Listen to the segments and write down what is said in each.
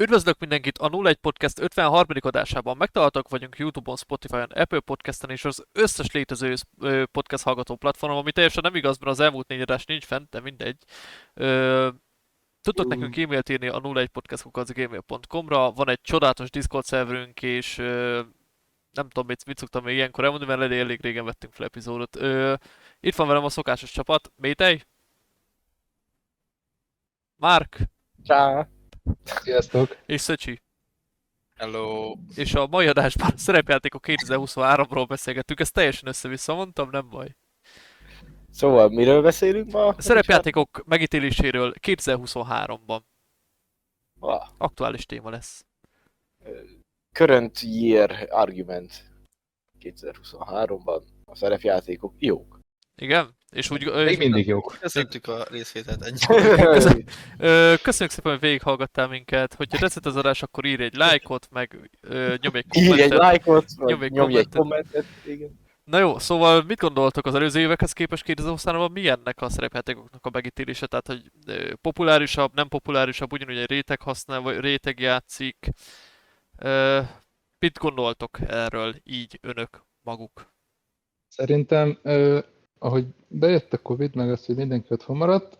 Üdvözlök mindenkit a 01 Podcast 53. adásában. Megtaláltak vagyunk Youtube-on, Spotify-on, Apple Podcast-en és az összes létező podcast hallgató platformon, ami teljesen nem igaz, mert az elmúlt négy adás nincs fent, de mindegy. Ö, tudtok uh. nekünk e-mailt írni a 01podcast.gmail.com-ra, van egy csodálatos Discord szerverünk, és ö, nem tudom, mit, mit szoktam még ilyenkor elmondani, mert elég régen vettünk fel epizódot. Ö, itt van velem a szokásos csapat, Métej. Mark. Ciao. Sziasztok! És Szöcsi. Hello! És a mai adásban a szerepjátékok 2023-ról beszélgettünk, ezt teljesen össze-vissza mondtam, nem baj. Szóval miről beszélünk ma? A szerepjátékok megítéléséről 2023-ban. Ah, Aktuális téma lesz. current year argument 2023-ban a szerepjátékok jók. Igen? És úgy... Még mindig jók. Köszöntük a részvételt ennyi. Köszönjük szépen, hogy végighallgattál minket. Hogyha tetszett az adás, akkor írj egy lájkot, meg nyomj egy Írj egy kommentet. lájkot, Nyomj egy nyomj egy kommentet. kommentet. Igen. Na jó, szóval mit gondoltok az előző évekhez képest 2023-ban milyennek a szerepjátékoknak a megítélése? Tehát, hogy populárisabb, nem populárisabb, ugyanúgy egy réteg használ, vagy réteg játszik. Mit gondoltok erről így önök maguk? Szerintem, ö, ahogy bejött a Covid, meg az, hogy mindenki otthon maradt,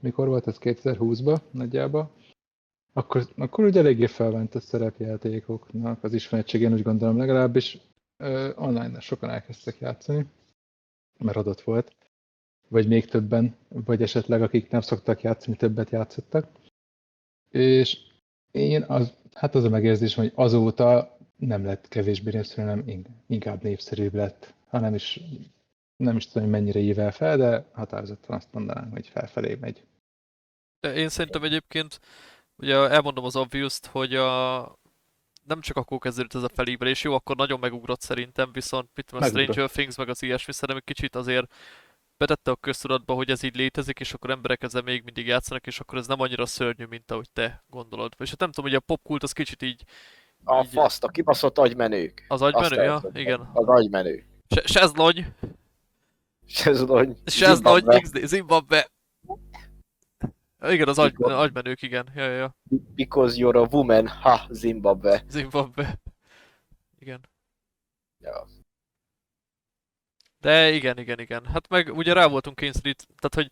mikor volt ez 2020-ban nagyjából, akkor, akkor ugye eléggé felment a szerepjátékoknak az ismertség, én úgy gondolom legalábbis online sokan elkezdtek játszani, mert adott volt, vagy még többen, vagy esetleg akik nem szoktak játszani, többet játszottak. És én az, hát az a megérzésem, hogy azóta nem lett kevésbé népszerű, hanem inkább népszerűbb lett, hanem is nem is tudom, hogy mennyire ível fel, de határozottan azt mondanám, hogy felfelé megy. De én szerintem egyébként, ugye elmondom az obvious hogy a, nem csak akkor kezdődött ez a felívelés, jó, akkor nagyon megugrott szerintem, viszont mit tudom, a. Stranger Things meg az ilyesmi szerintem egy kicsit azért betette a köztudatba, hogy ez így létezik, és akkor emberek ezzel még mindig játszanak, és akkor ez nem annyira szörnyű, mint ahogy te gondolod. És hát nem tudom, hogy a popkult az kicsit így A Így- faszt, a kibaszott agymenők. az agymenő, ja, igen. Az agymenő. Se, Sezlony, Sezlony, Zimbabwe. XD, Zimbabwe. Igen, az agy, agymenők, igen. Ja, ja, ja. Because you're a woman, ha, Zimbabwe. Zimbabwe. Igen. Ja. De igen, igen, igen. Hát meg ugye rá voltunk kényszerít, tehát hogy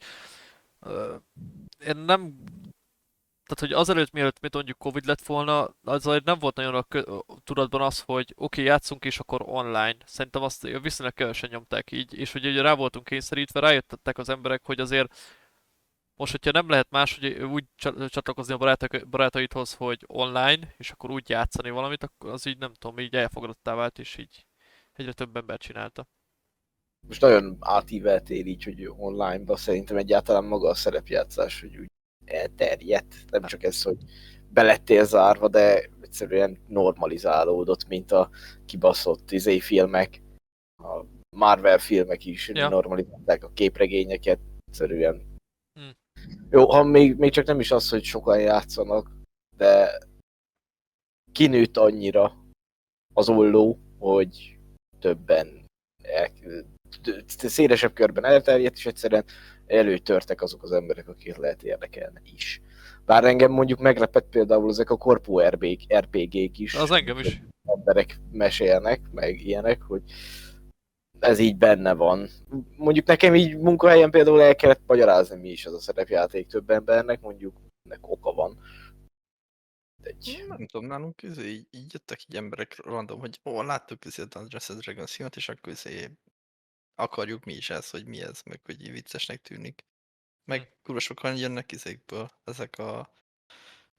uh, én nem tehát, hogy azelőtt, mielőtt mit mondjuk Covid lett volna, azért nem volt nagyon a kö- tudatban az, hogy oké, okay, játszunk és akkor online. Szerintem azt viszonylag kevesen nyomták így, és hogy ugye rá voltunk kényszerítve, rájöttek az emberek, hogy azért most, hogyha nem lehet más, hogy úgy csa- csatlakozni a barátok, barátaidhoz, hogy online, és akkor úgy játszani valamit, akkor az így nem tudom, így elfogadottá vált, és így egyre több ember csinálta. Most nagyon átíveltél így, hogy online-ba szerintem egyáltalán maga a szerepjátszás, hogy úgy elterjedt. Nem csak ez, hogy belettél zárva, de egyszerűen normalizálódott, mint a kibaszott izé filmek. A Marvel filmek is Ja. normalizálták a képregényeket, egyszerűen. Hm. Jó, ha még, még csak nem is az, hogy sokan játszanak, de kinőtt annyira az olló, hogy többen el, szélesebb körben elterjedt, és egyszerűen előtörtek azok az emberek, akiket lehet érdekelne is. Bár engem mondjuk meglepett például ezek a korpó RPG-k is. Az engem is. Emberek mesélnek, meg ilyenek, hogy ez így benne van. Mondjuk nekem így munkahelyen például el kellett magyarázni, mi is az a szerepjáték több embernek, mondjuk ennek oka van. Egy... Nem tudom, nálunk így, így jöttek így emberek random, hogy ó, láttuk a Dungeons and Dragons filmet, és akkor izé akarjuk mi is ezt, hogy mi ez, meg hogy így viccesnek tűnik. Meg kurva sokan jönnek izékből, ezek a,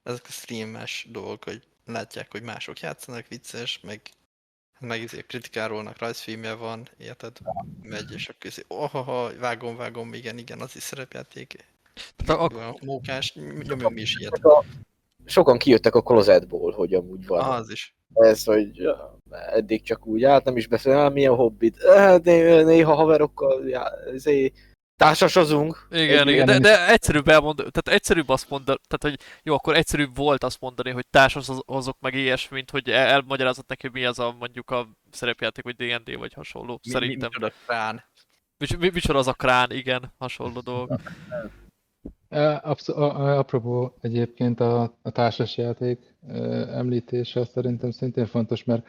ezek a streames dolgok, hogy látják, hogy mások játszanak vicces, meg meg izé kritikárolnak, rajzfilmje van, érted? Megy, és akkor izé, ohaha, vágom, vágom, igen, igen, az is szerepjáték. Tehát a, Olyan mókás, nyomjunk mi is ilyet. Sokan kijöttek a klozetból, hogy amúgy van. Az is. Ez, hogy eddig csak úgy állt, nem is beszél, milyen hobbit. Hát né- néha haverokkal já, zé, társasozunk. Igen, igen, de, de egyszerűbb elmondani, tehát egyszerűbb azt mondani, tehát hogy jó, akkor egyszerűbb volt azt mondani, hogy társashozok meg ilyesmi, mint hogy el- elmagyarázott neki, hogy mi az a mondjuk a szerepjáték, vagy D&D, vagy hasonló, Mi, szerintem. Mi, mi, krán. Mi, mi, micsoda az a krán, igen, hasonló dolog. E, absz- a- a- apropó egyébként a, a társasjáték említése szerintem szintén fontos, mert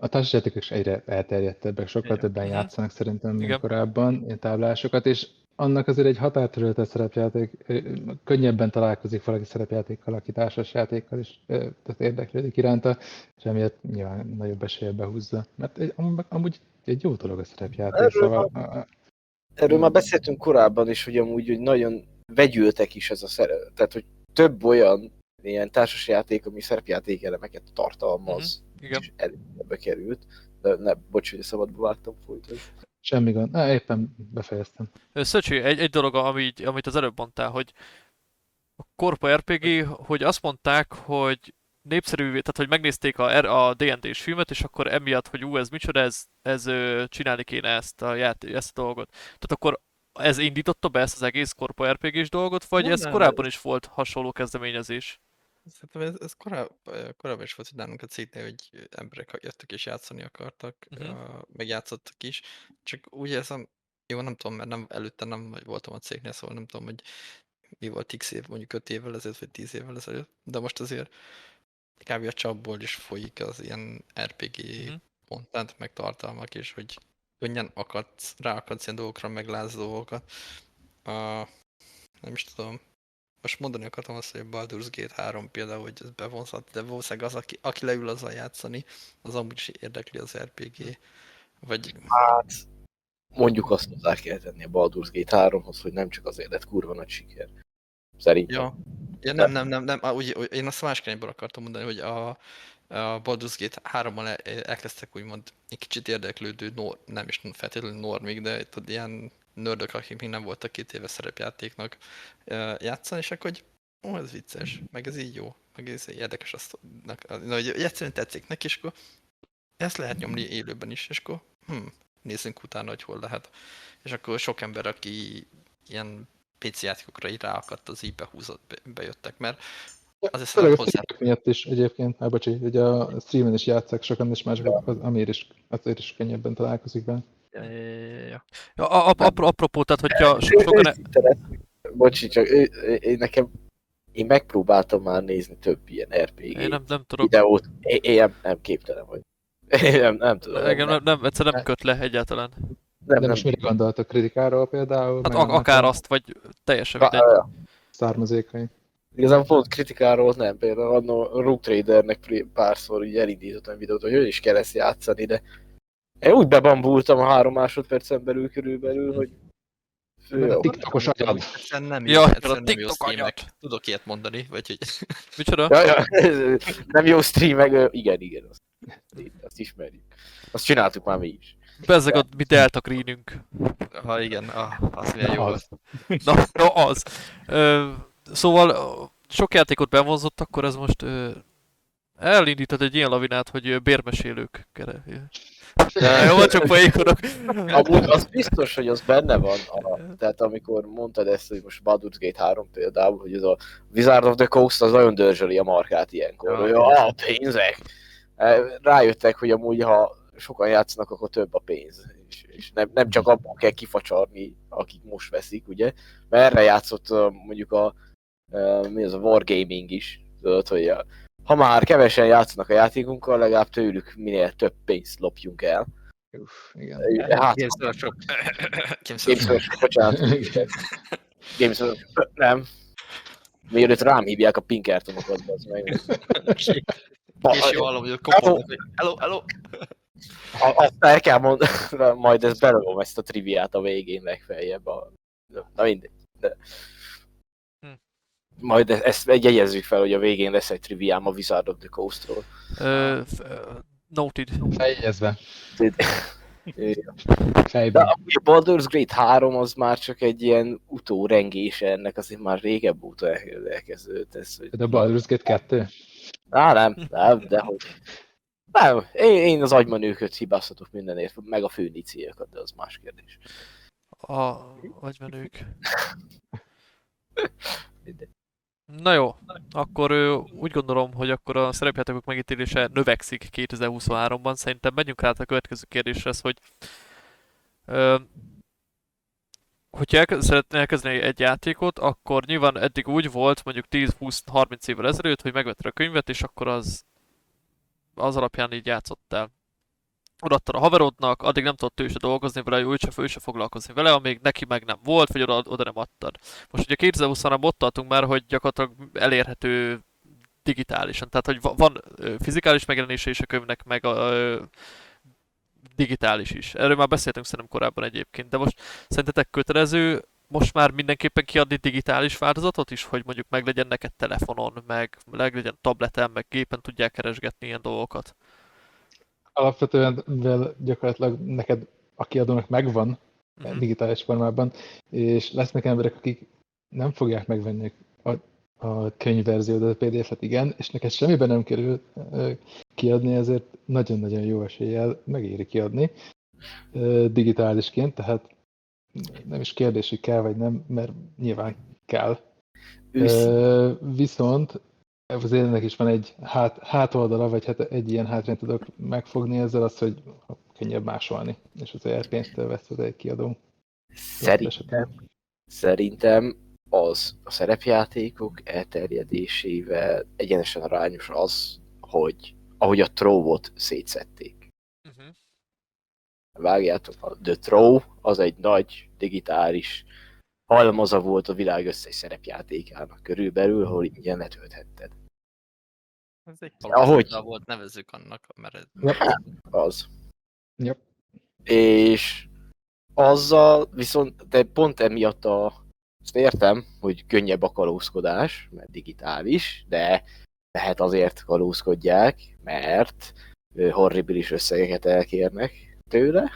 a társasjátékok is egyre elterjedtebbek, sokkal Igen. többen Mhm. játszanak szerintem, mint Igen. korábban, ilyen táblásokat, és annak azért egy határterülete szerepjáték, könnyebben találkozik valaki szerepjátékkal, aki társasjátékkal is tehát érdeklődik iránta, és emiatt nyilván nagyobb esélye behúzza. Mert egy, amúgy, amúgy egy jó dolog a szerepjáték, Erről szóval a, a, Erről már beszéltünk korábban is, hogy amúgy hogy nagyon vegyültek is ez a szerep. Tehát, hogy több olyan ilyen társasjáték, ami szerepjáték elemeket tartalmaz, Igen. és előbb került. De ne, bocs, hogy a szabadba vágtam folyton. semmi gond. Na, éppen befejeztem. Szöcsi, egy, egy dolog, ami, amit az előbb mondtál, hogy a Korpa RPG, hogy azt mondták, hogy népszerű, tehát hogy megnézték a, a D&D-s filmet, és akkor emiatt, hogy ú, ez micsoda, ez, ez csinálni kéne ezt a, ját, ezt a dolgot. Tehát akkor ez indította be ezt az egész Korpa RPG-s dolgot, vagy Nem, ez nem, korábban is volt hasonló kezdeményezés? Szerintem ez, ez koráb, korábban is volt, hogy nálunk a cégnél, hogy emberek jöttek és játszani akartak, uh-huh. meg játszottak is. Csak úgy érzem, jó, nem tudom, mert nem, előtte nem voltam a cégnél, szóval nem tudom, hogy mi volt x év, mondjuk 5 évvel ezelőtt, vagy 10 évvel ezelőtt, de most azért kb. a csapból is folyik az ilyen RPG Mhm. uh-huh. content, meg tartalmak, és hogy könnyen akadsz, ráakadsz ilyen dolgokra, meg látsz dolgokat. Uh, nem is tudom, most mondani akartam azt, hogy a Baldur's Gate 3 például, hogy ez bevonzhat, de valószínűleg az, aki, aki leül azzal játszani, az amúgy is érdekli az RPG. Vagy Hát, mondjuk azt hozzá kell tenni a Baldur's Gate 3-hoz, hogy nem csak azért lett kurva nagy siker. Szerintem. Ja, ja nem, nem, nem, nem, ah, úgy, úgy, én azt a másik irányból akartam mondani, hogy a, a Baldur's Gate 3-mal el- elkezdtek úgymond egy kicsit érdeklődő, nor, nem is feltétlenül normig, de tudod, ilyen nördök, akik még nem voltak két éve szerepjátéknak játszani, és akkor hogy ó, ez vicces, meg ez így jó, meg ez érdekes, azt, na, hogy egyszerűen tetszik neki, és akkor ezt lehet nyomni élőben is, és akkor hm, nézzünk utána, hogy hol lehet. És akkor sok ember, aki ilyen PC játékokra így ráakadt, az így behúzott, be, bejöttek, mert azért Főleg szerintem a hozzá... miatt is egyébként, á, bocsi, ugye a streamen is játszák sokan, és mások az, amiért is, azért is könnyebben találkozik be. Ja, ja, ja, ja, ja. Ja, a, a, apro- apropó, tehát hogyha so, sokan... e-. Bocsi, csak én nekem én megpróbáltam már nézni több ilyen RPG Én nem, nem tudok. videót. Én, én nem, nem képtelen vagy. Én nem, nem tudom. Engem nem, nem, egyszer nem köt le egyáltalán. Nem, De nem, most mire gondoltok? Kritikáról például? Hát a, annak akár a azt, vagy teljesen mindegy. á, Származékai. Igazából pont kritikáról nem, például annó Rogue Tradernek párszor ugye elindítottam videót, hogy hogy is kell ezt játszani, de én úgy bebambultam a három másodpercen belül körülbelül, hogy Meg a. TikTokos agyad. Nem jó, Ja, a nem jó TikTok streamek. anyag. Tudok ilyet mondani, vagy hogy Micsoda? Ja, ja, nem jó stream, meg ö, igen, igen, azt, azt ismerjük. Azt csináltuk már mi is. Bezzeg a mi Delta Greenünk. ha igen, ah, az milyen jó Na, az. Na, na az. Ö, szóval sok játékot bevonzott, akkor ez most ö, elindított egy ilyen lavinát, hogy bérmesélők. Kere. Ja, jó, csak poénkodok. Amúgy az biztos, hogy az benne van, a, tehát amikor mondtad ezt, hogy most Baldur's Gate 3 például, hogy ez a Wizard of the Coast az nagyon dörzsöli a markát ilyenkor, Ja, hogy a pénzek. Rájöttek, hogy amúgy ha sokan játszanak, akkor több a pénz. És, és nem, nem csak abban kell kifacsarni, akik most veszik, ugye? Mert erre játszott mondjuk a, mi az a Wargaming is, tudod, hogy a, ha már kevesen játszanak a játékunkkal, legalább tőlük minél több pénzt lopjunk el. Uff, igen. Hát, Games Workshop. Games Games Workshop. Workshop, bocsánat. Games Workshop, nem. Mielőtt rám hívják a Pinkertonokat, az meg. Ba- És jó hallom, hogy hogy hello, hello. A- Azt el kell mondani, majd ezt belőlem ezt a triviát a végén legfeljebb. A... Na mindegy. De... Hm. Majd e- ezt jegyezzük fel, hogy a végén lesz egy triviám a Wizard of the Coast-ról. Ö, noted. Feljegyezve. De De fejben. amúgy a Baldur's Gate 3 az már csak egy ilyen utórengése ennek, azért már régebb óta el- elkezdődött ez, hogy... De a Baldur's Gate 2? Á, nem, nem, de hogy... Nem, én, én az agymenőköt hibáztatok mindenért, meg a főnicíjakat, de az más kérdés. A agymenők. Na jó, akkor úgy gondolom, hogy akkor a szerepjátékok megítélése növekszik 2023-ban. Szerintem menjünk át a következő kérdésre, hogy ö, hogyha elke- szeretné elkezdeni egy játékot, akkor nyilván eddig úgy volt, mondjuk 10-20-30 évvel ezelőtt, hogy megvetted a könyvet, és akkor az az alapján így játszottál. Odaadtad a haverodnak, addig nem tudott ő se dolgozni vele, ő se, ő se foglalkozni vele, amíg neki meg nem volt, vagy oda, oda nem adtad. Most ugye 2020-ra ott tartunk már, hogy gyakorlatilag elérhető digitálisan. Tehát, hogy va- van fizikális megjelenése is a könyvnek, meg a ö, digitális is. Erről már beszéltünk szerintem korábban egyébként, de most szerintetek kötelező most már mindenképpen kiadni digitális változatot is, hogy mondjuk meglegyen neked telefonon, meg meglegyen tableten, meg gépen tudják keresgetni ilyen dolgokat. Alapvetően mivel gyakorlatilag neked a kiadónak megvan Mhm. digitális formában, és lesznek emberek, akik nem fogják megvenni a, a könyvverziót, a PDF-et igen, és neked semmiben nem kerül kiadni, ezért nagyon-nagyon jó eséllyel megéri kiadni digitálisként, tehát nem is kérdés, hogy kell vagy nem, mert nyilván kell. Ö, viszont azért ennek is van egy hát, hátoldala, vagy hát egy ilyen hátrányt tudok megfogni ezzel az, hogy könnyebb másolni, és azért pénztől vesz az egy kiadó. Szerintem, szerintem az a szerepjátékok elterjedésével egyenesen arányos az, hogy ahogy a Trow-ot szétszették. Vágjátok, a The Trow az egy nagy digitális halmaza volt a világ összes szerepjátékának körülbelül, ahol ingyen letölthetted. Ez egy Ahogy- volt, nevezzük annak, mert ez Yep. Az. Yep. És azzal viszont, de pont emiatt a, azt értem, hogy könnyebb a kalózkodás, mert digitális, de lehet azért kalózkodják, mert horribilis összegeket elkérnek tőle,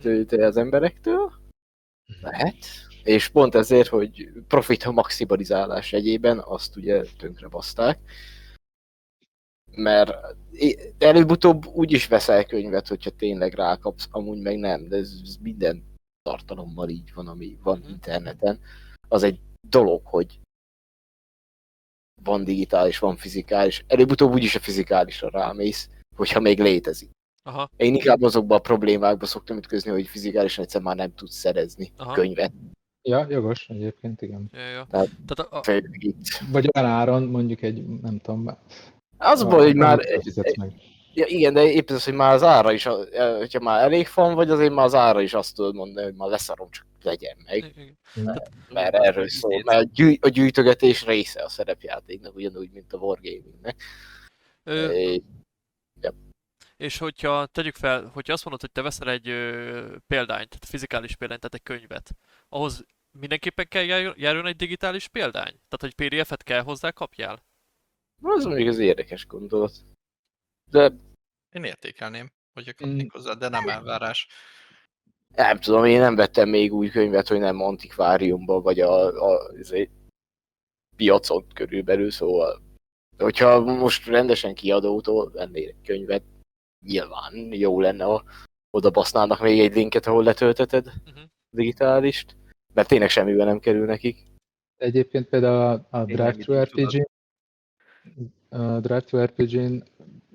tő- tőle az emberektől. Lehet. És pont ezért, hogy profit maximalizálás egyében azt ugye tönkre baszták. Mert előbb-utóbb úgy is veszel könyvet, hogyha tényleg rákapsz, amúgy meg nem, de ez, ez minden tartalommal így van, ami van Mhm. interneten. Az egy dolog, hogy van digitális, van fizikális. Előbb-utóbb úgyis a fizikálisra rámész, hogyha még létezik. Aha, Én inkább azokban a problémákba szoktam ütközni, hogy fizikálisan egyszer már nem tudsz szerezni Aha. könyvet. Ja, jogos, egyébként igen. ja, ja. Tehát- Tehát a, itt. Vagy olyan áron, mondjuk egy, nem tudom, Az a baj, hogy már, meg. ja igen, de épp az, hogy már az ára is, a- hogyha már elég fan vagy, azért már az ára is azt tudod mondani, hogy már leszarom, csak legyen meg. igen. Mert erről szól, mert a, gyűj, a gyűjtögetés része a szerepjátéknak, ugyanúgy, mint a Wargamingnek. Ö, É, És hogyha tegyük fel, hogyha azt mondod, hogy te veszel egy ö, példányt, tehát fizikális példányt, tehát egy könyvet, ahhoz mindenképpen kell jár- járjon egy digitális példány? Tehát, hogy PDF-et kell hozzá kapjál? Az mondjuk az érdekes gondolat. De Én értékelném, hogy kapnék hozzá, de nem elvárás. nem tudom, én nem vettem még úgy könyvet, hogy nem antikváriumban, vagy a, a izé, piacon körülbelül, szóval hogyha most rendesen kiadótól vennél egy könyvet, nyilván jó lenne, ha oda basznának még egy linket, ahol letölteted Mhm. digitálist, mert tényleg semmiben nem kerül nekik. Egyébként például a, a így RPG, a Drive-Thru RPG-n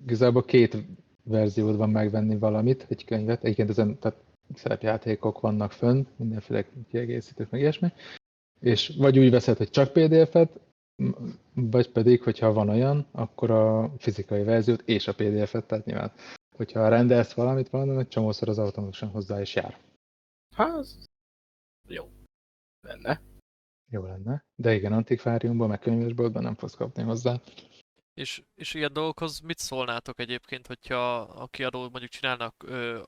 igazából két verziód van megvenni valamit, egy könyvet, egyébként ezen tehát szerepjátékok vannak fönn, mindenféle kiegészítők, meg ilyesmi, és vagy úgy veszed, hogy csak PDF-et, vagy pedig, hogyha van olyan, akkor a fizikai verziót és a PDF-et, tehát nyilván, hogyha rendelsz valamit valami, egy csomószor az automatikusan hozzá is jár. Hát, az jó lenne. Jó lenne. De igen, antikváriumban, meg könyvesboltban nem fogsz kapni hozzá. És, és ilyen dolgokhoz mit szólnátok egyébként, hogyha a kiadó mondjuk csinálnak ö,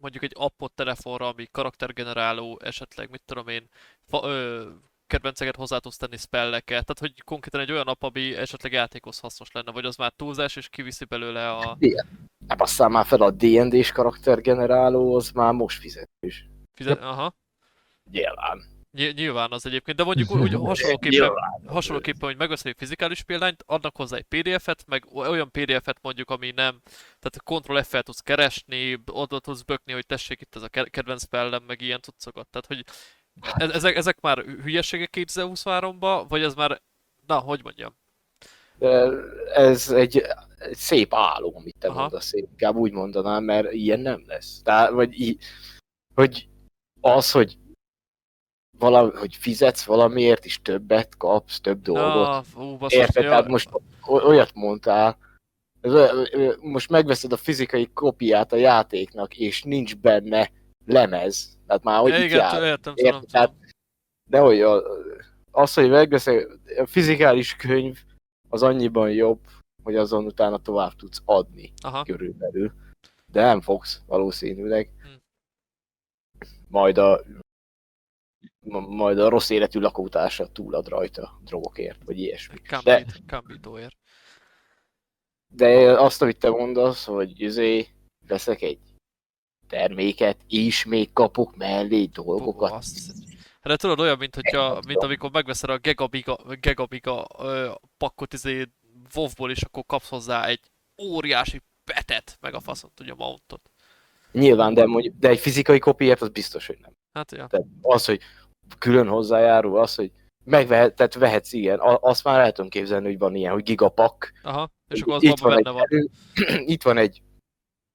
mondjuk egy appot telefonra, ami karaktergeneráló, esetleg mit tudom én, fa, ö, kedvenceket hozzá tudsz tenni spelleket, tehát hogy konkrétan egy olyan app, ami esetleg játékhoz hasznos lenne, vagy az már túlzás, és kiviszi belőle a Nem basszál már fel a D&D-s karaktergeneráló, az már most fizetős. fizet... Aha. Nyilván. Ny- nyilván az egyébként, de mondjuk úgy hasonlóképpen, Nyilván. hasonlóképpen, hogy megveszel egy fizikális példányt, adnak hozzá egy PDF-et, meg olyan PDF-et mondjuk, ami nem, tehát Ctrl F-fel tudsz keresni, oda tudsz bökni, hogy tessék itt ez a ke- kedvenc spellem, meg ilyen cuccokat. Tehát, hogy e- ezek, ezek már hülyeségek 2023-ba, vagy ez már, na, hogy mondjam? Ez egy, egy szép álom, amit te Aha. mondasz, én inkább úgy mondanám, mert ilyen nem lesz. Tehát, vagy í- hogy az, hogy valami, hogy fizetsz valamiért, és többet kapsz, több dolgot. Ú, basszus, Érted? Tehát most olyat mondtál, most megveszed a fizikai kopiát a játéknak, és nincs benne lemez. Tehát már hogy itt igen, jár. értem, Érted? tudom, Tehát de hogy a, az, hogy megveszed a fizikális könyv, az annyiban jobb, hogy azon utána tovább tudsz adni Aha. körülbelül. De nem fogsz valószínűleg. Hm. Majd a ma- majd a rossz életű lakótársa túlad rajta drogokért, vagy ilyesmi. De, Kámbít, kámbítóért. de azt, amit te mondasz, hogy izé, veszek egy terméket, és még kapok mellé dolgokat. Basszus. Hát de tudod, olyan, mint, hogyha, mint amikor megveszed a Gegabiga, Gegabiga ö, pakkot izé WoW-ból, és akkor kapsz hozzá egy óriási petet, meg a faszon tudja mountot. Nyilván, de, mondjuk, de egy fizikai kopiért az biztos, hogy nem. Hát ja. Tehát az, hogy külön hozzájárul, az, hogy megvehet, tehát vehetsz ilyen, azt már el tudom képzelni, hogy van ilyen, hogy gigapak. Aha. És akkor az itt van, benne egy, van. itt van egy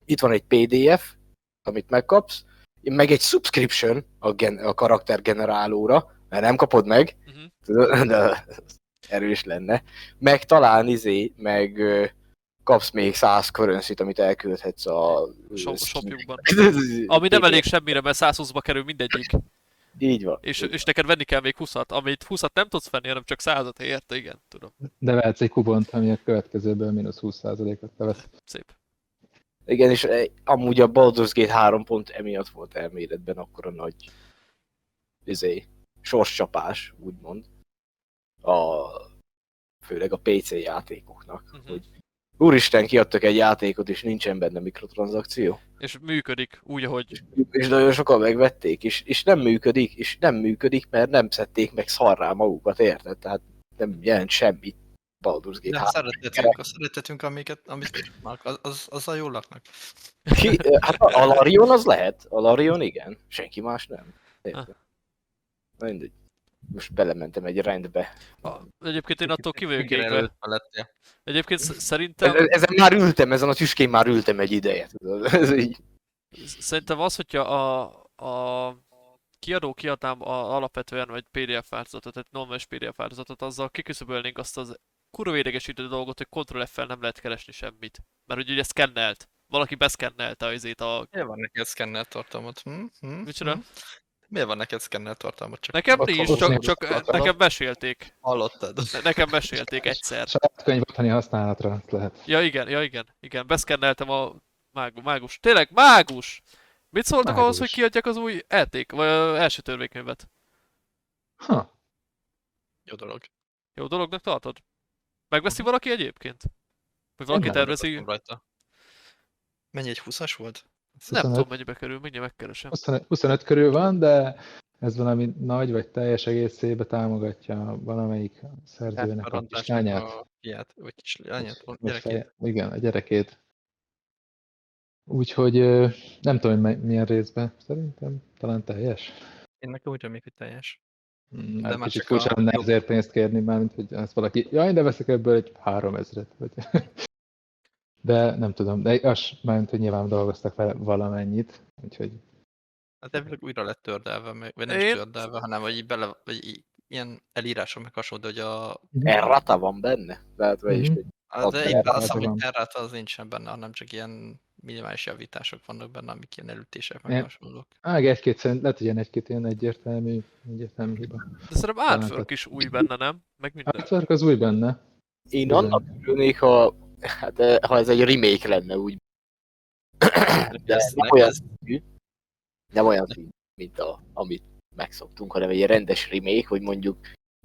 itt van egy PDF, amit megkapsz, meg egy subscription a, gen, a karaktergenerálóra, mert nem kapod meg, tudod, de erős lenne. Meg talán izé, meg ö, kapsz még 100 currency amit elküldhetsz a... Shop- shopjukban. Ami nem elég semmire, mert 120-ba kerül mindegyik. Így van. És, és neked venni kell még 20-at, amit 20-at nem tudsz venni, hanem csak 100-at érte, igen, tudom. De vehetsz egy kupont, ami a következőből mínusz 20%-ot levesz. Szép. Igen, és eh, amúgy a Baldur's Gate 3 pont emiatt volt elméletben akkor a nagy izé, sorscsapás, úgymond. A, főleg a PC játékoknak, Mhm. hogy úristen, kiadtak egy játékot, és nincsen benne mikrotranszakció. És működik úgy, ahogy... És, és nagyon sokan megvették, és, és nem működik, és nem működik, mert nem szedték meg szarrá magukat, érted? Tehát nem jelent semmit Baldur's Gate De 3. szeretetünk, a szeretetünk, amiket, amit tudnak, az, az, azzal jól laknak. Ki, hát a Larion az lehet, a Larion igen, senki más nem. Érted? Na Mindegy. Most belementem egy rendbe. A, egyébként én attól ki vagyok égve. Egyébként sz- szerintem, Ezen már ültem, ezen a tüskén már ültem egy ideje, tudod. Ez így. szerintem az, hogyha a, a kiadó kiadnám a, alapvetően egy PDF változatot, egy normális PDF változatot, azzal kiküszöbölnénk azt az kurva idegesítő dolgot, hogy Ctrl F-fel nem lehet keresni semmit. Mert hogy ugye szkennelt. Valaki beszkennelte az izét a... Miért van neked szkennelt tartalmat? Hm? Hm? Micsoda? Hm? Miért van neked szkennelt tartalmat? Csak Nekem nincs, ott csak, csak Ott- nekem mesélték. hallottad. Ne- Nekem mesélték egyszer. Saját könyv otthoni használatra lehet. Ja igen, ja igen, igen, beszkenneltem a mág, mágus. Tényleg, mágus! Mit szóltak ahhoz, hogy Mágus. kiadják az új elték, vagy első törvénykönyvet? Ha, Jó dolog. Jó dolognak tartod? Megveszi valaki egyébként? Vagy valaki tervezi? Rajta. Mennyi egy 20-as volt? Nem 25. tudom mennyibe kerül, mindjárt megkeresem. 25, 25 körül van, de ez valami nagy vagy teljes egészébe támogatja valamelyik szerzőnek a Elrontásnak kislányát. A fiát, vagy kislányát, Vagy gyerekét. feje- Igen, a gyerekét. Úgyhogy nem tudom, hogy milyen részben. Szerintem talán teljes. Én nekem úgy remélik, hogy teljes. Mm, De Hát már kicsit a furcsa lenne ezért pénzt kérni, mármint, hogy ezt valaki, jaj, de veszek ebből egy három ezret. Vagy... De nem tudom, de az, mármint, hogy nyilván dolgoztak vele valamennyit, úgyhogy Hát elvileg újra lett tördelve, meg, vagy nem Én- is tördelve, hanem hogy így bele, vagy így, ilyen elírások meg hasonló, hogy a... Errata van benne. Mhm. hogy a de bele én van, azt az hogy erráta az nincsen benne, hanem csak ilyen minimális javítások vannak benne, amik ilyen elütések, meg hasonlók. Ág egy-két szerint, lehet, hogy ilyen egy-két ilyen egyértelmű, egyértelmű hiba. De szerintem Artwork is új benne, nem? Meg minden. Artwork az új benne. én annak örülnék, ha, hát, ha ez egy remake lenne úgy. De Ez- nem olyan szintű, nem olyan szintű, mint a, amit megszoktunk, hanem egy rendes remake, hogy mondjuk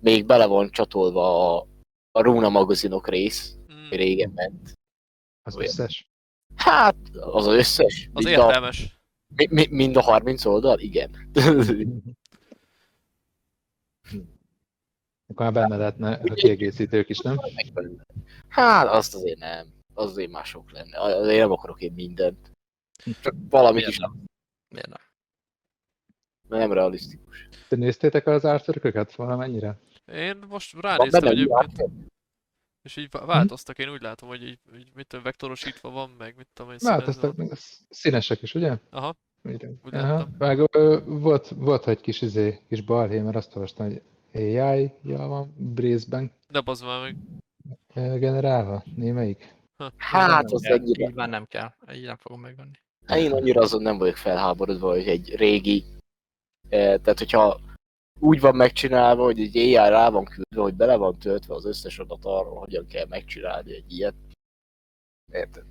még bele van csatolva a, a Runa magazinok rész, Mm, ami régen ment. Az Olyan. összes. Hát, az összes. az mind, a, értelmes. mi, mi, mind a 30 oldal? Igen. Akkor már benne lehetne a kiegészítők is, nem? Hát, azt azért nem. Az azért már sok lenne. Azért nem akarok én mindent. Csak valamit is, nem? Miért nem? mert nem realisztikus. Te néztétek az artwork valamennyire? Én most Van ránéztem benne egyébként, és így vá- változtak, én úgy látom, hogy így, így mit tudom, vektorosítva van, meg mit tudom én Változtak, meg a színesek is, ugye? Aha. Igen. Aha. Meg ö, volt, volt egy kis, izé, kis balhé, mert azt olvastam, hogy AI-ja van Brisbane Ne bazd már meg. ö, generálva. Némelyik? Hát, az kell. ennyire. Így már nem kell. Így nem fogom megvenni. Hát én annyira azon nem vagyok felháborodva, hogy egy régi, eh, tehát hogyha úgy van megcsinálva, hogy egy AI rá van küldve, hogy bele van töltve az összes adat arról, hogyan kell megcsinálni egy ilyet. Érted?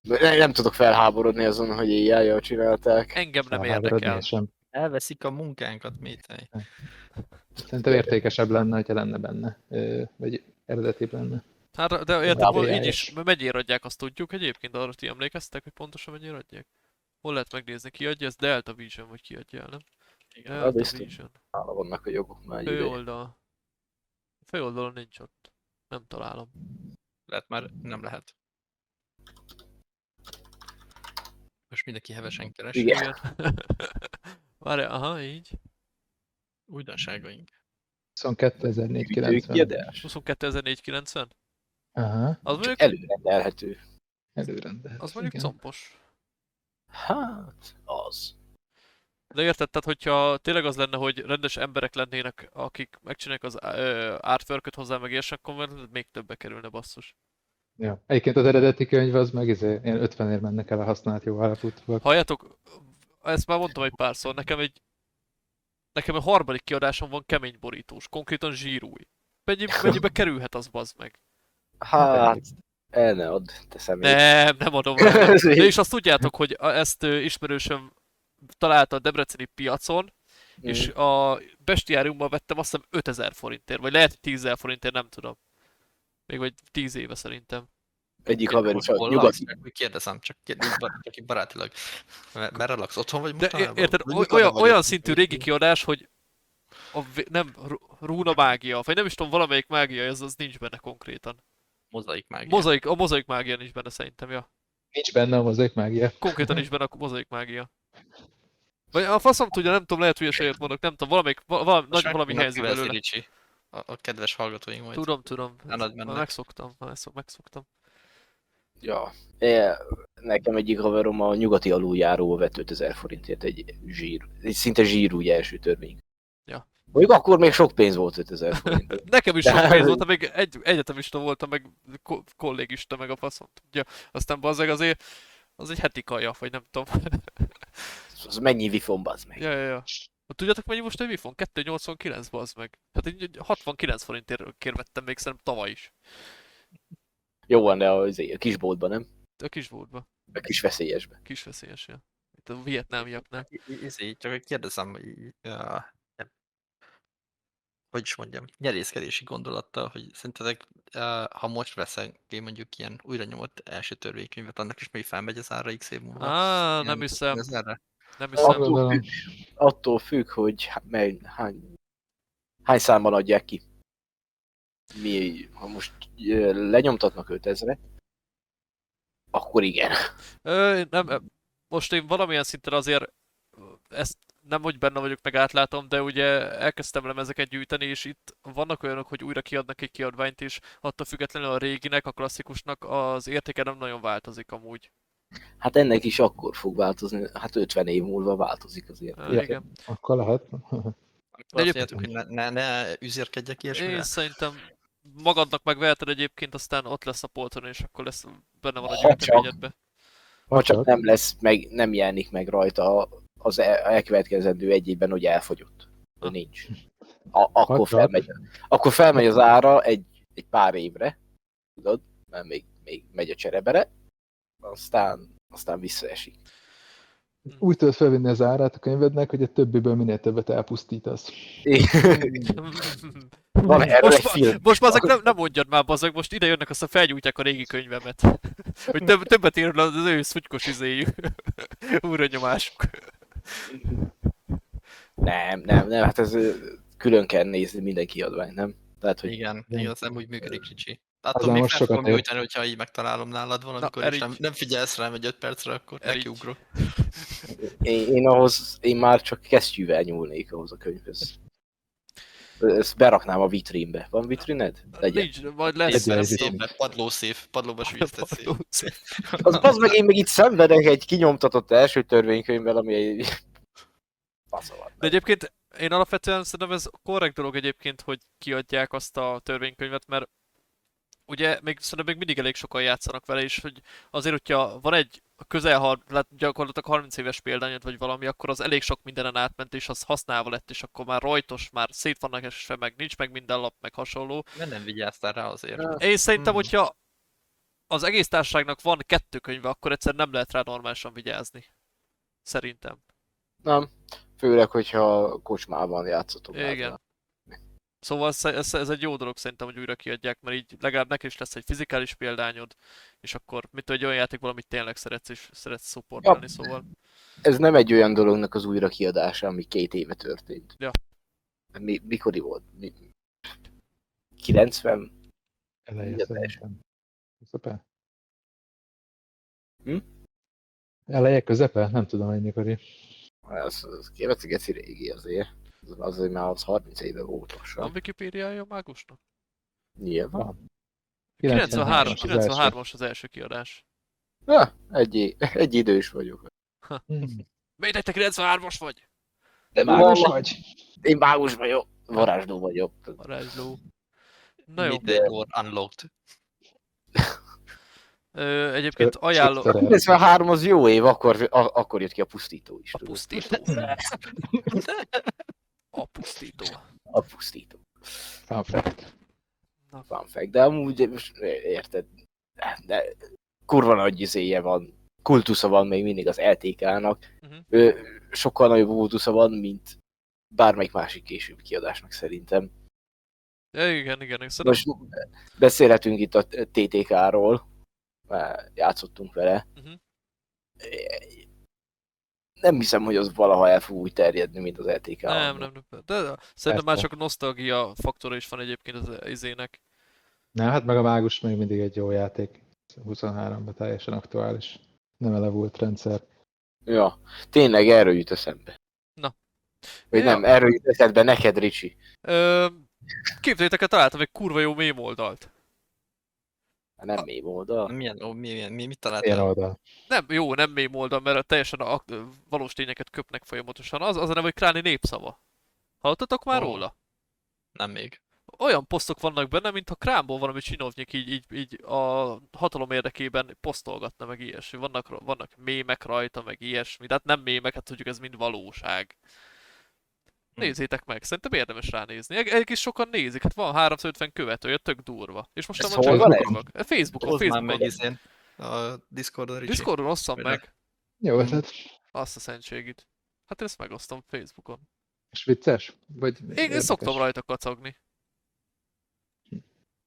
Nem, nem tudok felháborodni azon, hogy AI-jal csinálták. Engem nem érdekel. Sem. Elveszik a munkánkat, Métej. Szerintem értékesebb lenne, ha lenne benne. Vagy eredetibb lenne. Hát, de Bravo, így is mennyire adják, azt tudjuk egyébként, arra ti emlékeztek, hogy pontosan mennyire adják? Hol lehet megnézni, ki adja, ez Delta Vision, vagy ki adja nem? Igen. Delta biztos. Vision. Nála vannak a jogok már Fő oldal. Fő oldalon nincs ott. Nem találom. Lehet már nem lehet. Most mindenki hevesen keres. Igen. Várj, aha, így. Újdonságaink. 22.490. Kiadás. 22.490? Aha, Az mondjuk, Előrendelhető. előrendelt. az mondjuk igen. combos. Hát, az. De érted, tehát hogyha tényleg az lenne, hogy rendes emberek lennének, akik megcsinálják az artwork hozzá meg és akkor már még többe kerülne basszus. Ja. Egyébként az eredeti könyv az meg izé, ilyen 50 ér mennek el a használt jó állapotúak. Halljátok, ezt már mondtam egy párszor, nekem egy nekem a harmadik kiadásom van kemény borítós, konkrétan zsírúj. Mennyi, mennyibe kerülhet az bazd meg? Hát, el ne add, te személy. Nem, nem adom el. De és azt tudjátok, hogy ezt ismerősöm találta a debreceni piacon, és a bestiáriumban vettem azt hiszem 5000 forintért, vagy lehet 10 000 forintért, nem tudom. Még vagy 10 éve szerintem. Egyik haver is a nyugati. Kérdezem, csak csak így barátilag. Mer- Merre laksz? Otthon vagy De mostanában? érted, olyan, olyan szintű régi kiadás, hogy a, nem, rúna mágia, vagy nem is tudom, valamelyik mágia, ez az nincs benne konkrétan. Mozaik mágia. Mozaik, a mozaik mágia nincs benne szerintem, ja. Nincs benne a mozaik mágia. Konkrétan nincs benne a mozaik mágia. Vagy a faszom tudja, nem tudom, lehet hülyeséget mondok, nem tudom, valamelyik, val- valami, nagy, valami megkívánsz, belőle. A, a kedves hallgatóink majd. Tudom, tudom. Már megszoktam, már szok- megszoktam. Ja. É, nekem egyik haverom a nyugati aluljáróba vett 5000 forintért egy zsír, egy szinte zsírúgy első törvény. Ja. Mondjuk akkor még sok pénz volt 5000 forint. Nekem is De- sok pénz volt, még egy, egyetemista voltam, meg ko- kollégista, meg a faszom tudja. Aztán bazzeg azért, az egy heti kaja, vagy nem tudom. Az mennyi vifon, bazd meg. ja, ja, ja. Tudjátok mennyi most egy Wi-Fi? 289 bazd meg. Hát egy 69 forintért kérvettem még szerintem tavaly is. Jó van, de az a kisboltban, nem? A kisboltba. A kis veszélyesbe. Kis veszélyes, ja. Itt a vietnámiaknál. Izé, csak kérdezem, hogy, is mondjam, nyerészkedési gondolattal, hogy szerintetek, uh, ha most veszek én mondjuk ilyen újra nyomott első törvénykönyvet, annak is még felmegy az ára x év múlva? Á, Ilyen nem hiszem, 5000-re? nem hiszem. Attól függ, attól függ, hogy mely, hány, hány számban adják ki. Mi, ha most lenyomtatnak 5000 akkor igen. Ö, nem, most én valamilyen szinten azért ezt nem, hogy benne vagyok, meg átlátom, de ugye elkezdtem lemezeket gyűjteni, és itt vannak olyanok, hogy újra kiadnak egy kiadványt is, attól függetlenül a réginek, a klasszikusnak az értéke nem nagyon változik amúgy. Hát ennek is akkor fog változni, hát 50 év múlva változik azért. Ö, Ja. igen. Akkor lehet. Azt egyébként- hogy ne, ne, ne üzérkedjek ilyesmire? Én szerintem magadnak megveheted egyébként, aztán ott lesz a polcon, és akkor lesz benne van a Ha gyűjteményedbe. Ha csak nem lesz, meg nem jelenik meg rajta az el- elkövetkezendő egy évben, hogy elfogyott. Hogy Ah. nincs. A, akkor, csak. felmegy, akkor felmegy az ára egy, egy pár évre, tudod, mert még, még megy a cserebere, aztán, aztán visszaesik. Úgy tudod felvinni az árát a könyvednek, hogy a többiből minél többet elpusztítasz. Van erről egy most, ma- film. most már ezek nem, nem mondjad már, bazeg, most ide jönnek, aztán felgyújtják a régi könyvemet. Hogy több, többet ér az ő szutykos izéjű úranyomásuk. Nem, nem, nem, hát ez külön kell nézni minden kiadvány, nem? Tehát, hogy Igen, Igen. az nem úgy működik, Ricsi. Az Attól még most fel fogom nyújtani, hogyha így megtalálom nálad valamikor, Na, és nem, nem figyelsz rám egy 5 percre, akkor nekiugrok. én, én ahhoz, én már csak kesztyűvel nyúlnék ahhoz a könyvhöz. Ezt beraknám a vitrínbe. Van vitrined? Legyen. Nincs, majd Egy lesz. jelzés. tudom. Szépen, padlószép, padlóba szép. Az, az meg én meg itt szenvedek egy kinyomtatott első törvénykönyvvel, ami egy... De egyébként én alapvetően szerintem ez korrekt dolog egyébként, hogy kiadják azt a törvénykönyvet, mert ugye még szerintem még mindig elég sokan játszanak vele, és hogy azért, hogyha van egy közel har- lát- gyakorlatilag 30 éves példányod, vagy valami, akkor az elég sok mindenen átment, és az használva lett, és akkor már rajtos, már szét vannak esve, meg nincs meg minden lap, meg hasonló. Mert nem vigyáztál rá azért. Én szerintem, Hmm. hogyha az egész társaságnak van kettő könyve, akkor egyszer nem lehet rá normálisan vigyázni. Szerintem. Nem. Főleg, hogyha kocsmában játszotok. Igen. Szóval ez, ez, ez egy jó dolog szerintem, hogy újra kiadják, mert így legalább neki is lesz egy fizikális példányod, és akkor mit egy olyan játék valamit tényleg szeretsz és szeretsz szupportálni, szóval. Ez nem egy olyan dolognak az újra kiadása, ami két éve történt. Ja. Mi, mikor volt? Mi, 90? Eleje szerintem. Közepe? Hm? Eleje közepe? Nem tudom, hogy mikor Ez, ez geci, geci régi azért. Az- Azért már az 30 éve volt Van lassan. Wikipédiája a mágusnak? Nyilván. 93, 93-as az első. 93-as az első kiadás. Ja, egy, egy idős vagyok. Hmm. Miért te 93-as vagy? De Mágus vagy? Én mágus vagyok. Varázsló vagyok. Varázsló. Na jó, door unlocked. ö, egyébként ajánlom... szerelem. 93 az jó év, akkor, a, akkor jött ki a pusztító is. A pusztító. Pusztító. A pusztító. Fun fact. Fun fact. De amúgy most érted. De kurva nagy izéje van. Kultusza van még mindig az LTK-nak. Mhm. Ő, sokkal nagyobb kultusza van, mint bármelyik másik későbbi kiadásnak szerintem. Ja, igen, igen, szerintem Most beszélhetünk itt a TTK-ról, játszottunk vele. Mhm. Nem hiszem, hogy az valaha el fog úgy terjedni, mint az LTK. nem, nem, nem. De szerintem már csak nosztalgia faktora is van egyébként az izének. Nem, hát meg a mágus még mindig egy jó játék. 23-ban teljesen aktuális. Nem elavult rendszer. Ja, tényleg erről jut eszembe. Na. Vagy Ja. nem, erről jut eszedbe neked, Ricsi. Ö, képzeljétek el, találtam egy kurva jó mém oldalt. Nem még oldal. Milyen, ó, mi, mi, mi, mit találtál? oldal. Nem, jó, nem mém oldal, mert teljesen a, a valós tényeket köpnek folyamatosan. Az, az a neve, hogy Kráni népszava. Hallottatok már Ó. róla? Nem még. olyan posztok vannak benne, mintha Krámból valami csinovnyik így, így, így a hatalom érdekében posztolgatna, meg ilyesmi. Vannak, vannak mémek rajta, meg ilyesmi. De hát nem mémek, hát tudjuk, ez mind valóság. Nézzétek meg, szerintem érdemes ránézni. Egy, egy is sokan nézik, hát van 350 követője, tök durva. És most nem hol csak. Facebookon, már Facebookon. meg izén. A Discordon, Ricsi. Discordon osszam ne. meg Jó ötlet. azt a szentségit. Hát ezt megosztom Facebookon. És vicces? Vagy Én, én érdekes? szoktam rajta kacagni.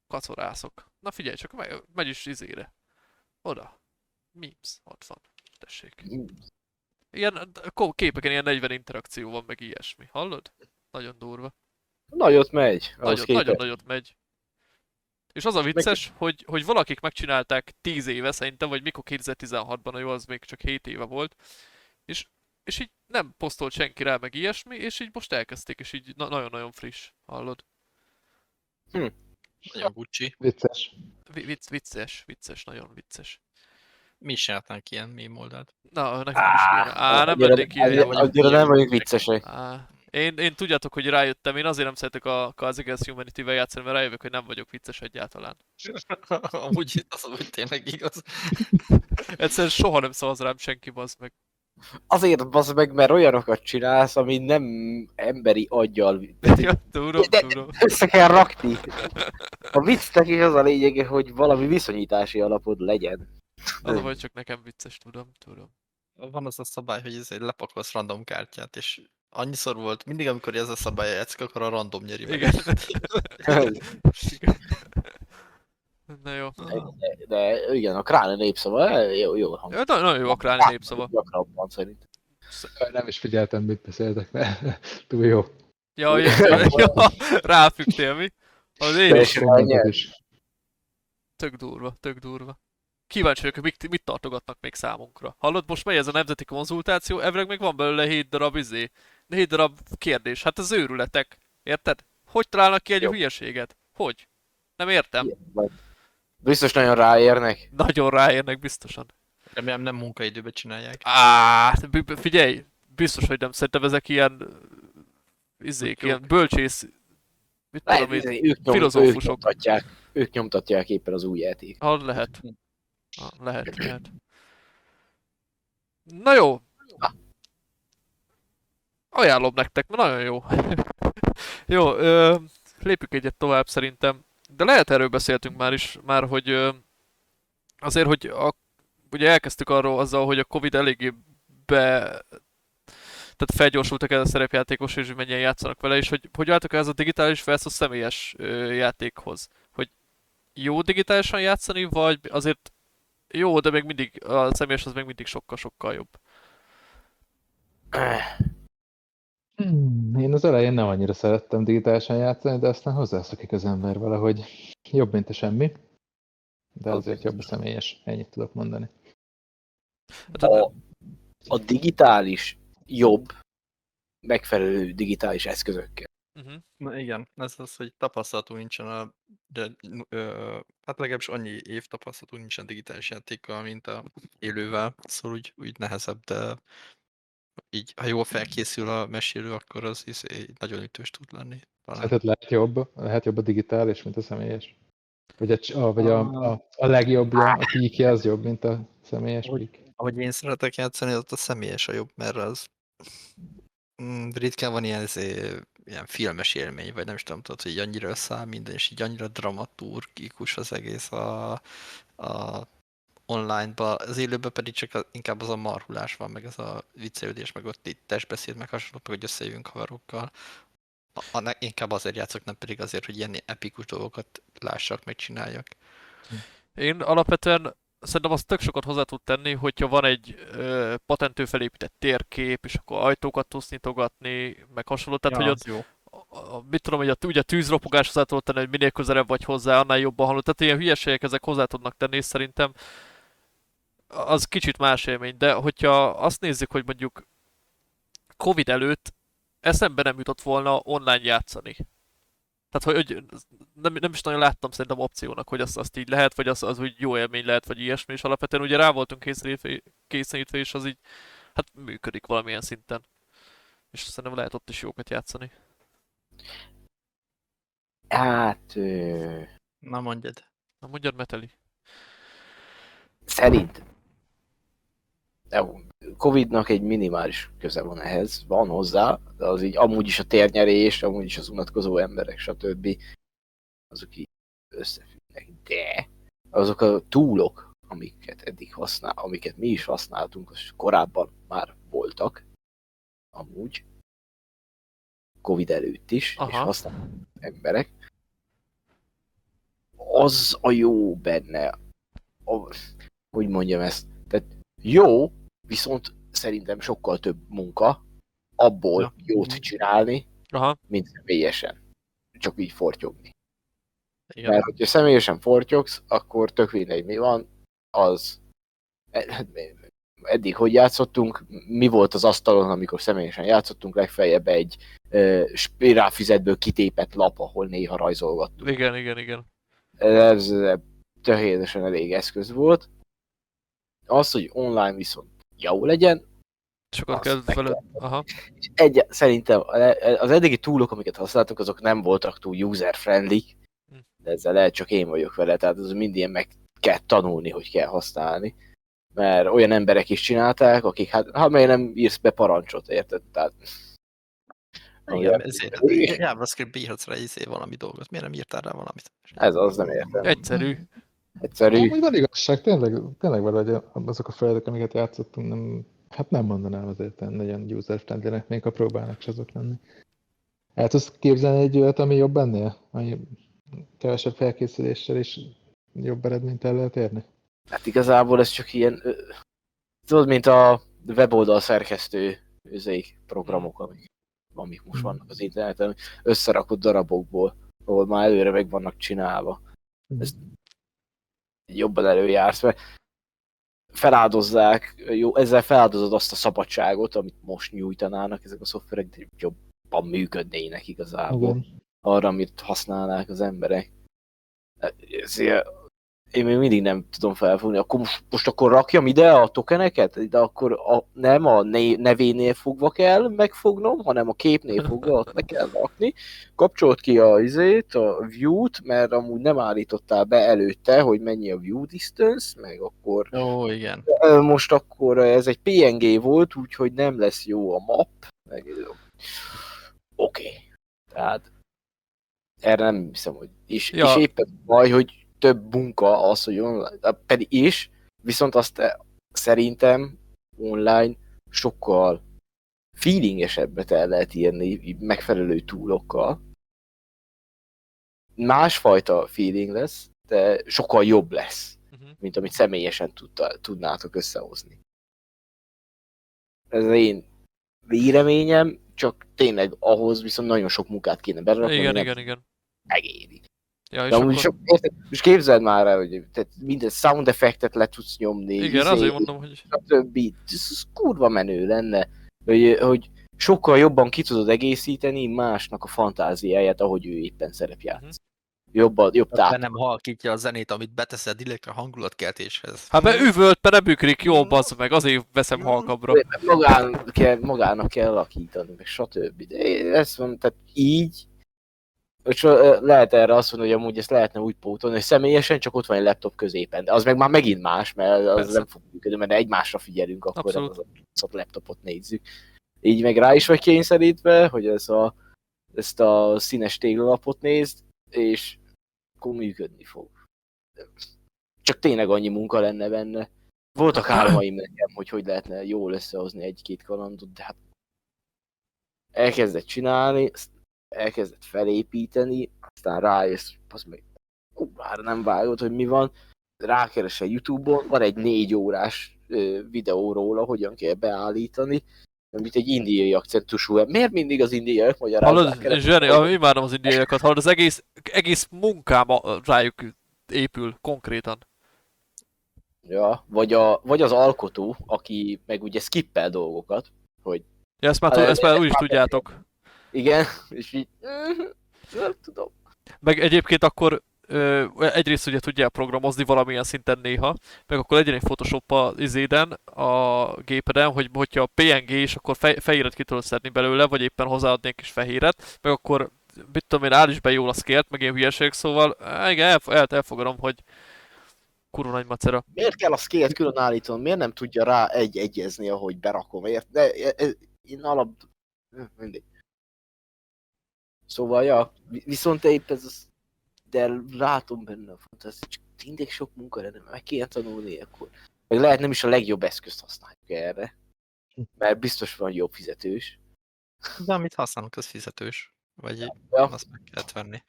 Kacorászok. Na figyelj csak, megy, megy is izére. Oda. Memes, ott van. Tessék. Ilyen képeken ilyen 40 interakció van, meg ilyesmi. Hallod? Nagyon durva. Nagyot megy. Nagyon, nagyon nagyot megy. És az a vicces, hogy, hogy valakik megcsinálták 10 éve szerintem, vagy mikor 2016-ban, jó, az még csak 7 éve volt, és, és így nem posztolt senki rá, meg ilyesmi, és így most elkezdték, és így na- nagyon-nagyon friss, hallod? Nagyon Gucci. Vicces. Vi- Vicc, vicces, vicces, nagyon vicces. Mi is csináltánk ilyen mém oldalt. Na, nekem is kéne. Á, nem mennénk ilyen. annyira- nem vagyunk viccesek. Á, én, én tudjátok, hogy rájöttem, én azért nem szeretek a Cards Against Humanity-vel játszani, mert rájövök, hogy nem vagyok vicces egyáltalán. amúgy, az amúgy tényleg igaz. Egyszerűen soha nem szavaz rám senki, bazd meg. Azért bazd meg, mert olyanokat csinálsz, ami nem emberi aggyal. Ja, tudom, De- tudom. Össze kell rakni. A viccnek is az a lényege, hogy valami viszonyítási alapod legyen. Az a baj, csak nekem vicces, tudom, tudom. Van az a szabály, hogy ez egy lepakolsz random kártyát, és annyiszor volt, mindig amikor ez a szabály játszik, akkor a random nyeri meg. Igen. Igen. Na jó. De, de igen, a Kráne népszava eh, jó, jó hang. Ja, Nagyon, jó akráni népszava. Gyakrabban szerint. Nem is figyeltem, mit beszéltek, mert túl jó. Ja, ja, ja, ráfügtél mi? Az én is. tök durva, tök durva. Kíváncsi vagyok, hogy mit, mit tartogatnak még számunkra. Hallod, most megy ez a nemzeti konzultáció, elvileg még van belőle 7 darab izé. 7 darab kérdés. Hát az őrületek. Érted? Hogy találnak ki egy Jó. hülyeséget? Hogy? Nem értem. Biztos nagyon ráérnek. Nagyon ráérnek biztosan. Remélem nem munkaidőben csinálják. Á, b- figyelj, biztos, hogy nem. Szerintem ezek ilyen izék, ilyen bölcsész, mit Lehet, tudom én, ők, nyom, ők filozófusok. nyomtatják, ők nyomtatják éppen az új játék. Ha lehet. Ha, lehet, lehet. Na jó. Ajánlom nektek, mert nagyon jó. jó, ö, lépjük egyet tovább szerintem. De lehet erről beszéltünk már is, már hogy ö, azért, hogy a, ugye elkezdtük arról azzal, hogy a Covid eléggé be tehát felgyorsultak el a szerepjátékos, és hogy mennyien játszanak vele, és hogy hogy álltok ez a digitális versus személyes ö, játékhoz? Hogy jó digitálisan játszani, vagy azért jó, de még mindig a személyes az még mindig sokkal-sokkal jobb. Hmm, Én az elején nem annyira szerettem digitálisan játszani, de aztán hozzászokik az ember valahogy. Jobb, mint a semmi. De Az azért jobb a személyes. Ennyit tudok mondani. Hát, A, a digitális jobb megfelelő digitális eszközökkel. Uh-huh. Na igen, ez az, hogy tapasztalatunk nincsen a, de, ö, hát legalábbis annyi év tapasztalatunk nincsen digitális játékkal, mint a élővel, szóval úgy, úgy nehezebb, de így, ha jól felkészül a mesélő, akkor az is nagyon ütős tud lenni. Talán. Szerinted lehet jobb, lehet jobb a digitális, mint a személyes? Vagy a, a, vagy a, a, a legjobbja, a píkje az jobb, mint a személyes Hogy- pík? Ahogy én szeretek játszani, ott a személyes a jobb, mert az mm, ritkán van ilyen, izé, ilyen filmes élmény, vagy nem is tudom, tudod, hogy annyira összeáll minden, és így annyira dramaturgikus az egész a, a online-ba, az élőben pedig csak a, inkább az a marhulás van, meg ez a viccelődés, meg ott itt testbeszéd, meg hasonlók, meg hogy összejövünk haverokkal. A, a, inkább azért játszok, nem pedig azért, hogy ilyen epikus dolgokat lássak, meg csináljak. Én alapvetően szerintem az tök sokat hozzá tud tenni, hogyha van egy ö, patentő felépített térkép, és akkor ajtókat tudsz nyitogatni, meg hasonló. Tehát, hogy ott, jó. a, a, mit tudom, hogy a, ugye a tűzropogás hozzá tudod tenni, hogy minél közelebb vagy hozzá, annál jobban hallod. Tehát ilyen hülyeségek ezek hozzá tudnak tenni, és szerintem az kicsit más élmény. De hogyha azt nézzük, hogy mondjuk Covid előtt eszembe nem jutott volna online játszani. Tehát, hogy, hogy nem, nem is nagyon láttam szerintem opciónak, hogy azt, azt így lehet, vagy az, az úgy jó élmény lehet, vagy ilyesmi, és alapvetően ugye rá voltunk kényszerítve, kényszerítve és az így, hát működik valamilyen szinten. És szerintem lehet ott is jókat játszani. Hát, ö, Na mondjad. Na mondjad, Meteli. szerint jó, Covid-nak egy minimális köze van ehhez, van hozzá, de az így amúgy is a térnyerés, amúgy is az unatkozó emberek, stb. azok így összefüggnek, de azok a túlok, amiket eddig használ, amiket mi is használtunk, az korábban már voltak, amúgy, Covid előtt is, Aha. és Aha. használtak emberek. Az a jó benne, a, hogy mondjam ezt, tehát jó, viszont szerintem sokkal több munka abból Ja. jót csinálni, Aha, mint személyesen. Csak így fortyogni. Igen. Mert hogyha személyesen fortyogsz, akkor tök mindegy mi van, az hát, eddig hogy játszottunk, mi volt az asztalon, amikor személyesen játszottunk, legfeljebb egy uh, spirálfüzetből kitépett lap, ahol néha rajzolgattunk. igen, igen, igen. Ez tökéletesen elég eszköz volt. Az, hogy online viszont jó legyen, Sokat Azt kell meg vele... Aha. és egy, szerintem az eddigi túlok, amiket használtunk, azok nem voltak túl user-friendly, Hm. de ezzel lehet csak én vagyok vele, tehát az mind ilyen meg kell tanulni, hogy kell használni. Mert olyan emberek is csinálták, akik hát, ha miért nem írsz be parancsot, érted? Tehát, Igen, ezért JavaScript írhatsz rá izé valami dolgot. Miért nem írtál rá valamit? ez az nem értem. Egyszerű. Egyszerű. Amúgy van igazság, tényleg, tényleg valahogy azok a feladatok, amiket játszottunk, nem, hát nem mondanám azért nagyon user friendly még ha próbálnak is azok lenni. El tudsz képzelni egy olyat, ami jobb ennél? Ami kevesebb felkészüléssel is jobb eredményt el lehet érni? Hát igazából ez csak ilyen, tudod, mint a weboldal szerkesztő üzék programok, amik, amik most Mhm. vannak az interneten, összerakott darabokból, ahol már előre meg vannak csinálva. Ez jobban előjársz, mert feláldozzák, jó, ezzel feláldozod azt a szabadságot, amit most nyújtanának ezek a szoftverek, de jobban működnének igazából. Igen. arra, amit használnák az emberek. Ezért én még mindig nem tudom felfogni. Akkor most, most akkor rakjam ide a tokeneket, de akkor a, nem a né, nevénél fogva kell megfognom, hanem a képnél fogva ott meg kell rakni. Kapcsolt ki a izét, a view-t, mert amúgy nem állítottál be előtte, hogy mennyi a view distance, meg akkor Ó, igen. Most akkor ez egy PNG volt, úgyhogy nem lesz jó a map. Meg... Oké. Okay. Tehát erre nem hiszem, hogy... És, ja. és éppen baj, hogy több munka az, hogy online, pedig is, viszont azt eh, szerintem online sokkal feelingesebbet el lehet írni megfelelő túlokkal. Másfajta feeling lesz, de sokkal jobb lesz Mhm. mint amit személyesen tudta, tudnátok összehozni. Ez az én véleményem, csak tényleg ahhoz viszont nagyon sok munkát kéne belerakni, Igen, igen, igen. megéri. Ja, és De akkor... sok, érted, most képzeld már el, hogy tehát minden sound effektet le tudsz nyomni, Igen, izé, azért mondom, hogy... többi, ez, ez kurva menő lenne, hogy, hogy sokkal jobban ki tudod egészíteni másnak a fantáziáját, ahogy ő éppen szerepjátsz. Mhm. Jobban, jobb táp. nem halkítja a zenét, amit beteszed direkt a hangulatkeltéshez. Hát be üvölt, be ne bükrik, jó, bazd meg, azért veszem halkabbra. magán, kell, magának kell alakítani, meg stb. De ezt mondom, tehát így, és lehet erre azt mondani, hogy amúgy ezt lehetne úgy pótolni, hogy személyesen csak ott van egy laptop középen, de az meg már megint más, mert az Persze. nem fog működni, mert egymásra figyelünk, akkor Abszolút. az a, laptopot nézzük. Így meg rá is vagy kényszerítve, hogy ez a, ezt a színes téglalapot nézd, és akkor működni fog. Csak tényleg annyi munka lenne benne. Voltak álmaim nekem, hogy hogy lehetne jól összehozni egy-két kalandot, de hát elkezdett csinálni, azt elkezdett felépíteni, aztán rájössz, az meg kurvára nem vágod, hogy mi van, rákeresel Youtube-on, van egy négy órás videó róla, hogyan kell beállítani, mint egy indiai akcentusú. Miért mindig az indiaiak magyarázzák Hallod, Zseni, ah, imádom az indiaiakat, hallod, az egész, egész munkám rájuk épül, konkrétan. Ja, vagy, a, vagy az alkotó, aki meg ugye skippel dolgokat, hogy Ja, ezt már, Hát, ezt már úgy is már tudjátok. Igen, és így nem tudom. Meg egyébként akkor ö, egyrészt ugye tudjál programozni valamilyen szinten néha, meg akkor legyen egy Photoshop a izéden, a gépeden, hogy hogyha a PNG és akkor fej, fehéret ki tudod szedni belőle, vagy éppen hozzáadni egy kis fehéret, meg akkor mit tudom én, állíts be jól a scale meg ilyen hülyeségek, szóval á, igen, elf, el, elfogadom, hogy kurva nagy macera. Miért kell a scale külön állítanom? Miért nem tudja rá egy-egyezni, ahogy berakom? Ért? De e- e- én alap... Mindig. Szóval, ja, vi- viszont épp ez az... De látom benne a fantáziát, csak mindig sok munka lenne, meg kéne tanulni akkor. Meg lehet nem is a legjobb eszközt használjuk erre. Mert biztos van jobb fizetős. De amit használunk, az fizetős. Vagy Ja, azt meg kellett venni.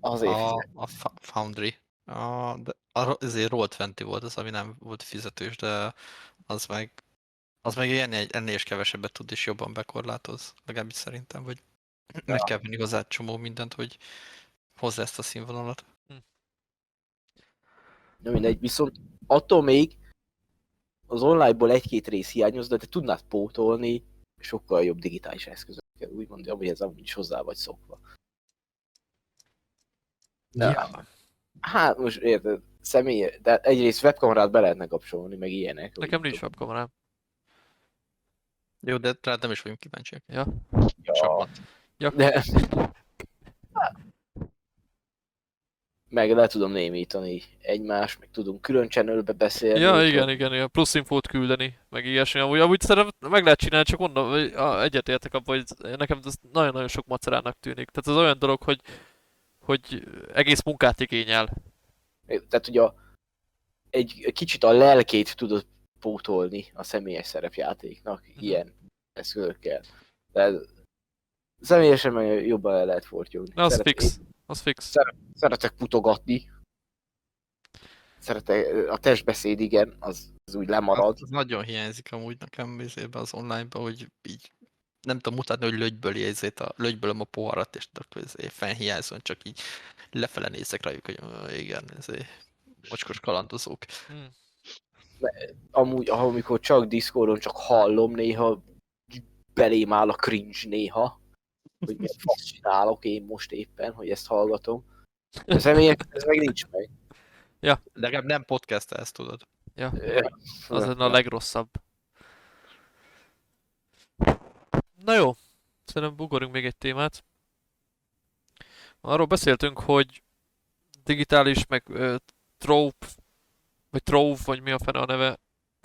azért A, a Foundry. A, de a, ezért Roll20 volt az, ami nem volt fizetős, de az meg az meg ennél, ennél is kevesebbet tud és jobban bekorlátoz, legalábbis szerintem, hogy meg kell venni hozzá csomó mindent, hogy hozza ezt a színvonalat. Na mindegy, viszont attól még az online-ból egy-két rész hiányozna, de te tudnád pótolni sokkal jobb digitális eszközökkel, úgymond, amihez amúgy is hozzá vagy szokva. De, Ja. Hát most érted, személy, de egyrészt webkamerát be lehetne kapcsolni, meg ilyenek. Nekem nincs webkamerám. Jó, de rád nem is vagyunk kíváncsiak. Ja. Ja, Csapat. Ja. de... meg le tudom némítani egymást, meg tudunk külön channelbe beszélni. Ja, igen, igen, igen, plusz infót küldeni, meg ilyesmi. Amúgy, amúgy szerintem meg lehet csinálni, csak mondom, hogy egyetértek abban, hogy nekem ez nagyon-nagyon sok macerának tűnik. Tehát az olyan dolog, hogy, hogy egész munkát igényel. Tehát ugye a, egy kicsit a lelkét tudod pótolni a személyes szerepjátéknak Mhm. ilyen eszközökkel. De személyesen meg jobban el lehet fortyogni. Na, az Szeret- fix. Az fix. Szeretek putogatni. Szeretek, a testbeszéd igen, az, az úgy lemarad. Az, az nagyon hiányzik amúgy nekem az online-ba, hogy így nem tudom mutatni, hogy lögyből érzét a, lögybölöm a poharat, és akkor izé fennhiányzom, csak így lefele nézek rájuk, hogy "Ö, igen, izé, mocskos kalandozók. Hmm. Amúgy, amikor csak Discordon csak hallom néha, belém áll a cringe néha. Hogy miért csinálok én most éppen, hogy ezt hallgatom. De személyek, ez meg nincs meg. Legalább nem podcast ezt tudod. Ja, az lenne a legrosszabb. Na jó, szerintem ugorjunk még egy témát. Arról beszéltünk, hogy digitális, meg ö, trope, vagy trove, vagy mi a fene a neve,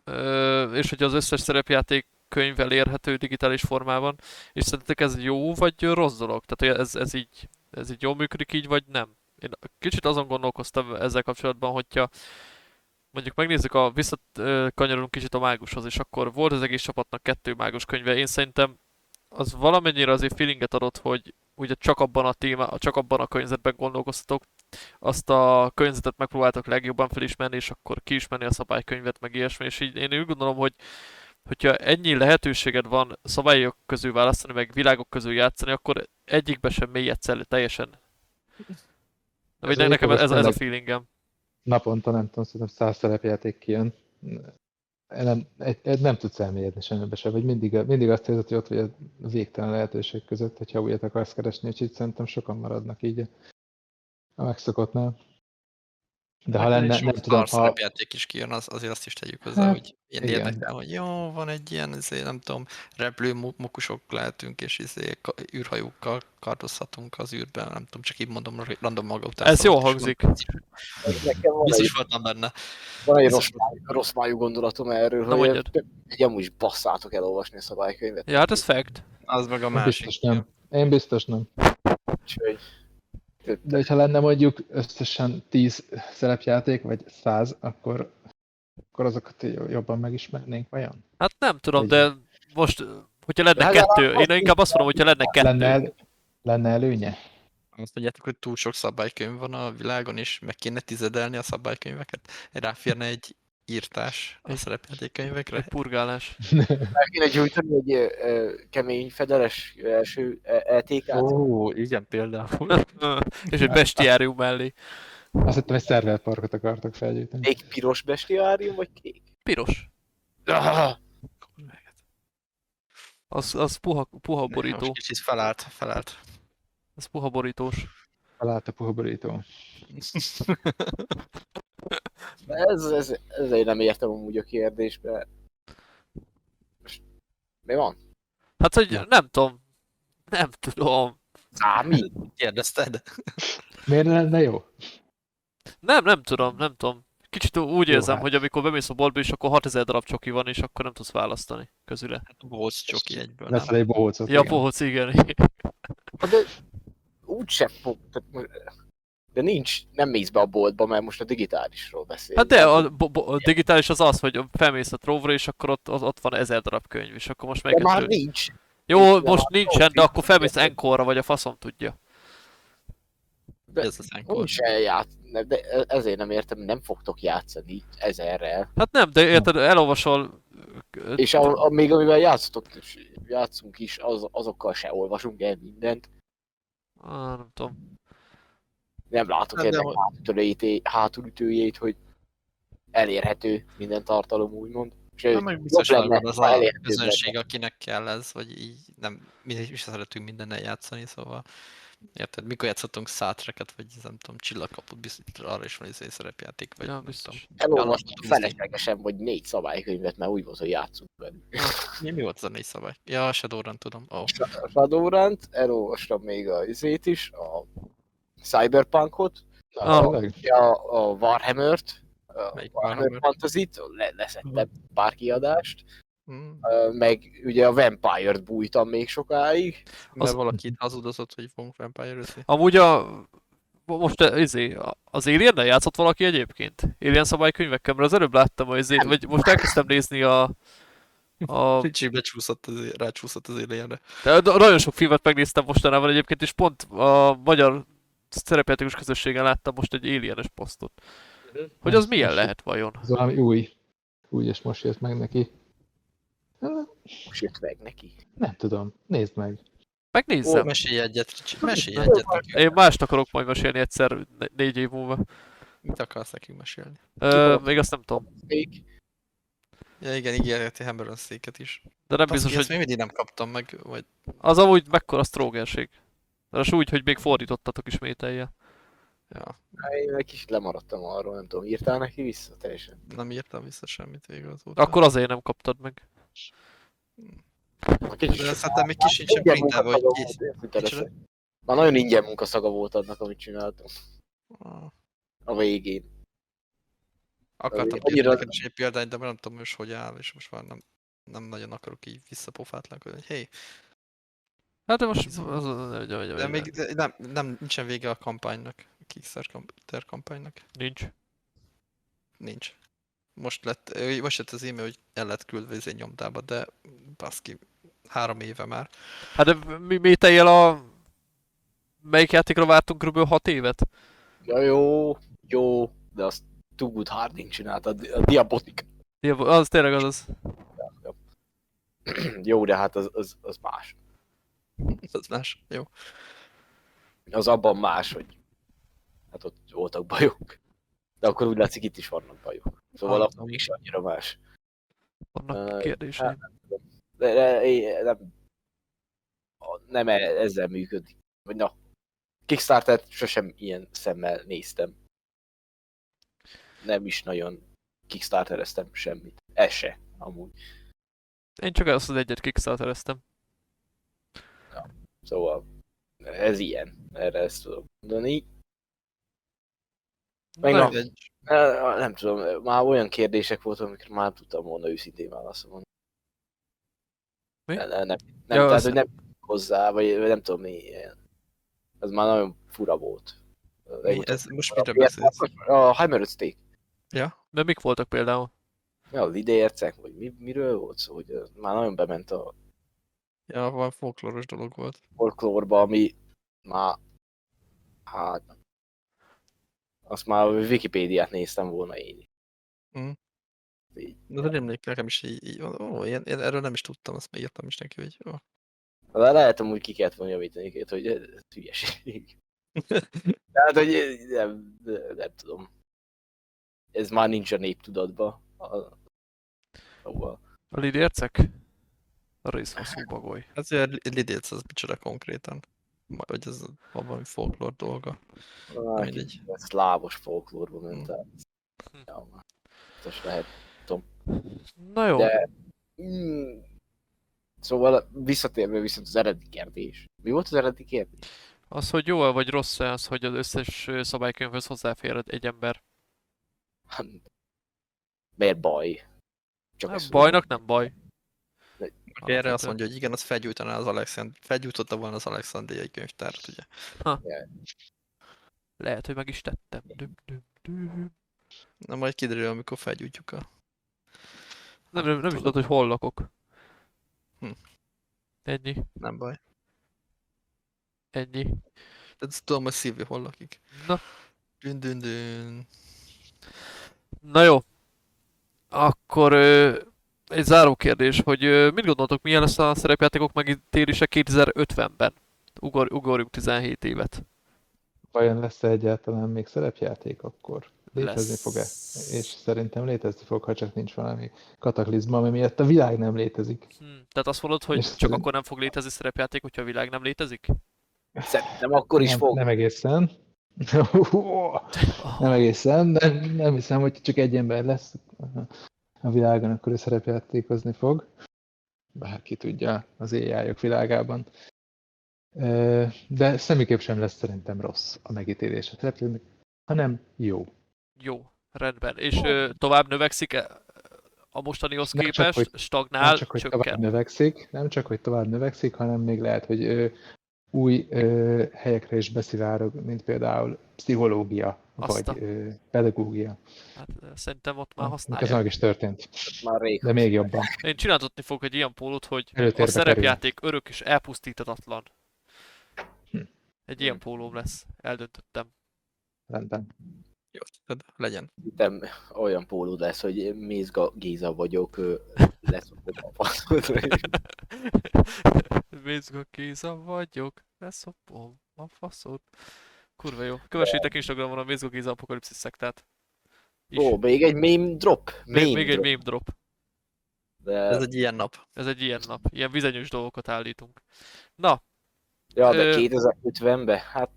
ö, és hogy az összes szerepjáték könyv elérhető digitális formában, és szerintetek ez jó, vagy rossz dolog? Tehát ez, ez így, ez így jól működik így, vagy nem? Én kicsit azon gondolkoztam ezzel kapcsolatban, hogyha mondjuk megnézzük a, visszakanyarulunk kicsit a mágushoz, és akkor volt az egész csapatnak kettő mágus könyve. Én szerintem az valamennyire azért feelinget adott, hogy ugye csak abban a téma, csak abban a környezetben gondolkoztatok, azt a környezetet megpróbáltok legjobban felismerni, és akkor kiismerni a szabálykönyvet, meg ilyesmi, és így én úgy gondolom, hogy hogyha ennyi lehetőséged van szabályok közül választani, meg világok közül játszani, akkor egyikbe sem mélyedsz el teljesen. Vagy Ez nekem ez, ez a feelingem. Naponta nem tudom, szerintem száz szerepjáték kijön. Nem, egy, egy, nem tudsz elmélyedni semmibe sem, vagy mindig, mindig azt érzed, hogy ott vagy a végtelen lehetőség között, hogyha újat akarsz keresni, így szerintem sokan maradnak így a megszokottnál. De ha lenne, nem tudom, ha... szerepjáték is kijön, az, azért azt is tegyük hozzá, Hát, hogy ilyen igen. érdekel, hogy jó, van egy ilyen, izé, nem tudom, repülő mo- mokusok lehetünk, és izé, ka- űrhajókkal kardozhatunk az űrben, nem tudom, csak így mondom random maga után. Ez jól is hangzik. Biztos voltam benne. van egy rossz, májú, rossz májú gondolatom erről, Na, hogy egy amúgy is basszátok elolvasni a szabálykönyvet. Ja, hát ez fact. Az meg a Én másik. biztos nem. Én biztos nem. Úgyhogy De hogyha lenne mondjuk összesen 10 szerepjáték, vagy 100, akkor, akkor azokat jobban megismernénk, vajon? Hát nem tudom, de most, hogyha lenne De kettő, én inkább azt mondom, hogyha lenne kettő. Lenne, el, lenne előnye? Azt mondjátok, hogy túl sok szabálykönyv van a világon, és meg kéne tizedelni a szabálykönyveket? Ráférne egy írtás a Egy- szerepjátékkönyvekre? Egy purgálás. kéne gyújtani egy ö, kemény fedeles első e, LTK-t. Ó, igen, például. És egy bestiárium mellé. Azt hittem, egy szerverparkot akartak felgyújtani. Még piros bestiárium, vagy kék? Piros. Ah, Az, az puha, puha borító. Most kicsit felállt, felállt. Az puha borítós. Talált a puha borító. de ez, ez, ezért nem értem amúgy a kérdésbe. Most, mi van? Hát, hogy nem tudom. Nem tudom. Számít? Kérdezted? Miért lenne jó? Nem, nem tudom, nem tudom. Kicsit úgy Jó, érzem, hát. hogy amikor bemész a boltba, és akkor 6000 darab csoki van, és akkor nem tudsz választani közüle. Bohóc csoki egyből, nem? Veszel egy bohócot. Ja, igen. pohóc, igen. De úgyse fog, tehát, de nincs, nem mész be a boltba, mert most a digitálisról beszélünk. Hát de a, bo- bo- a digitális az az, hogy felmész a trove és akkor ott, ott, van ezer darab könyv, és akkor most de meg már nincs. Jó, nincs, most már nincsen, de Trove akkor felmész nincs. Encore-ra, vagy a faszom tudja. De Ez az enkor. Nincs elját, de ezért nem értem, nem fogtok játszani ezerrel. Hát nem, de érted, elolvasol... És a, a, még amivel játszotok, játszunk is, az, azokkal se olvasunk el mindent. Ah, nem tudom. Nem látok Hát ennek hogy- hátulütőjét, hátulütőjét, hogy elérhető minden tartalom, úgymond. És Na, meg biztos lenne, az a közönség, lenne. akinek kell ez, vagy így nem, mi is szeretünk mindennel játszani, szóval érted, mikor játszottunk szátreket, vagy nem tudom, csillagkaput, biztos arra is van izé szerepjáték, vagy Ja, nem biztos. Elolvastam feleslegesen, vagy négy szabálykönyvet, mert úgy volt, hogy játszunk velük. Mi, mi volt az a négy szabály? Ja, a Shadowrun tudom. Oh. Shadowrun-t, elolvastam még a izét is, a Cyberpunkot, tényleg? a, a Warhammer-t, a Warhammer? Fantasy-t, le, leszettem pár kiadást, mm, ö, meg ugye a Vampire-t bújtam még sokáig. mert Az- valaki itt hazudozott, hogy fogunk vampire Amúgy a... Most eh, izé, az alien játszott valaki egyébként? Alien szabálykönyvekkel? Mert az előbb láttam a izét, vagy most elkezdtem nézni a... a Ricsi becsúszott az, rácsúszott az de de nagyon sok filmet megnéztem mostanában egyébként, és pont a magyar szerepjátékos közösségen láttam most egy alienes posztot. Hogy az milyen lehet vajon? Ez valami új. Új, és most jött meg neki. Most jött meg neki. Nem tudom, nézd meg. Ó, Megnézzem. mesélj egyet, Ricsi, mesélj egyet nekünk. Én mást akarok majd mesélni egyszer né- négy év múlva. Mit akarsz nekünk mesélni? Ö, még azt nem tudom. Még Ja igen, ígérheti Hammeron széket is. De nem Baszki, biztos, ezt hogy még mindig nem kaptam meg, vagy az amúgy mekkora sztrógerség. És úgy, hogy még fordítottatok ismételje. ja, Én egy kicsit lemaradtam arról, nem tudom, írtál neki vissza teljesen? nem írtam vissza semmit végül azóta. Akkor azért nem kaptad meg. A kicsit De szerintem még sincsen Ingyen printelve, hogy kész. Már nagyon ingyen munkaszaga volt annak, amit csináltam Ah, a végén. Akartam kérni neked is egy példányt, de nem tudom most hogy áll, és most már nem, nem nagyon akarok így visszapofátlankodni, hogy hé, Hát de most... Az, az, az, az, de még de nem, nem, nincsen vége a kampánynak, a Kickstarter kampánynak. Nincs. Nincs. Most lett, most jött az e-mail, hogy el lett küldve az egy nyomdába, de baszki, három éve már. Hát de mi, mi tejjel a... Melyik játékra vártunk kb. 6 évet? Ja, jó, jó, de azt Too Good Harding csinálta, a Di- a Diabotik. Ja, az tényleg az az. jó, de hát az, az, az más. Ez más. Jó. Az abban más, hogy hát ott voltak bajok. De akkor úgy látszik, itt is vannak bajok. Szóval abban is annyira más. Vannak Ö, kérdéseim. De, de én nem, nem e- ezzel működik. Vagy na, Kickstarter-t sosem ilyen szemmel néztem. Nem is nagyon Kickstartereztem semmit. Ez se, amúgy. Én csak azt az egyet kickstartereztem. Szóval ez ilyen. Erre ezt tudom mondani. Meg. Egy, Eh, Nem tudom, már olyan kérdések voltak, amikre már nem tudtam volna őszintén válaszolni. Mi? Nem, nem, nem, nem Ja, tehát, hogy nem hozzá, vagy nem tudom mi. Ez már nagyon fura volt. mi, ez most miről beszélsz? A Heimer Steak. Ja? De mik voltak például? Ja, az idejércek, vagy mi, miről volt szó, hogy már nagyon bement a Ja, van folkloros dolog volt. folklórba, ami már, hát, azt már a Wikipédiát néztem volna én. Mhm. Így. De nem emlék, nekem is így, így ó, én, én, erről nem is tudtam, azt még írtam is neki, hogy ó. De lehet amúgy ki kellett volna javítani hogy ez, ez hülyeség. Tehát, hogy nem, nem, nem tudom. Ez már nincs a néptudatba. A- Szóval. A lidércek? A részfaszú bagoly. Azért Lidéc az micsoda konkrétan. Hogy ez van valami folklór dolga. Hát, Mindegy. ez szlávos folklórba ment Hm. át. Ja, már. Most lehet. Na jó. De... Mm, szóval visszatérve viszont az eredeti kérdés. Mi volt az eredeti kérdés? Az, hogy jó vagy rossz az, hogy az összes szabálykönyvhöz hozzáfér egy ember. Hát, Miért baj? Csak Hát, bajnak nem baj. Aki erre azt mondja, hogy igen, az felgyújtaná az Alexand... felgyújtotta volna az Alexandriai könyvtárat, ugye? Lehet, hogy meg is tettem. Düm, düm, düm. Na majd kiderül, amikor felgyújtjuk a... Nem, nem, nem is tudod, hogy hol lakok. Hm. Ennyi, Nem baj. ennyi. De ezt tudom, hogy Szilvi hol lakik. Na, Dün, dün, dün. na jó. Akkor ö, egy záró kérdés, hogy mit gondoltok, milyen lesz a szerepjátékok megítélése 2050-ben? Ugor, ugorjuk 17 évet. Vajon lesz-e egyáltalán még szerepjáték akkor? Létezni Lesz. fog-e? És szerintem létezni fog, ha csak nincs valami kataklizma, ami miatt a világ nem létezik. Hm. Tehát azt mondod, hogy És csak szerint- akkor nem fog létezni szerepjáték, hogyha a világ nem létezik? Szerintem akkor is nem, fog. Nem egészen. nem egészen, de nem hiszem, hogy csak egy ember lesz a világon, akkor ő szerepjátékozni fog. Bárki tudja az éjjájok világában. De semmiképp sem lesz szerintem rossz a megítélés a szereplőnek, hanem jó. Jó, rendben. És ö, tovább növekszik -e a mostanihoz Nem csak, hogy- Stagnál, nem csak, hogy tovább növekszik, nem csak, hogy tovább növekszik, hanem még lehet, hogy ö, új ö, helyekre is beszivárog, mint például pszichológia, Azt a- vagy ö, pedagógia. Hát szerintem ott már Ez használják. meg is történt, Már rég. de még jobban. Én csináltatni fogok egy ilyen pólót, hogy a Előtérbe szerepjáték örök és elpusztítatatlan. Hm. Egy ilyen pólóm lesz. Eldöntöttem. Rendben. Jó, tehát legyen. Hittem olyan pólód lesz, hogy Mézga Géza vagyok, leszopom a faszot. Mézga kéza vagyok, leszopom a faszot. Kurva jó. Kövessétek Instagramon a Mézga Géza Apokalipszis szektát. Is. Ó, még egy meme drop. még, Meme még egy drop. meme drop. De, Ez egy ilyen nap. Ez egy ilyen nap. Ilyen vizenyős dolgokat állítunk. Na, ja, de ö- 2050-ben, hát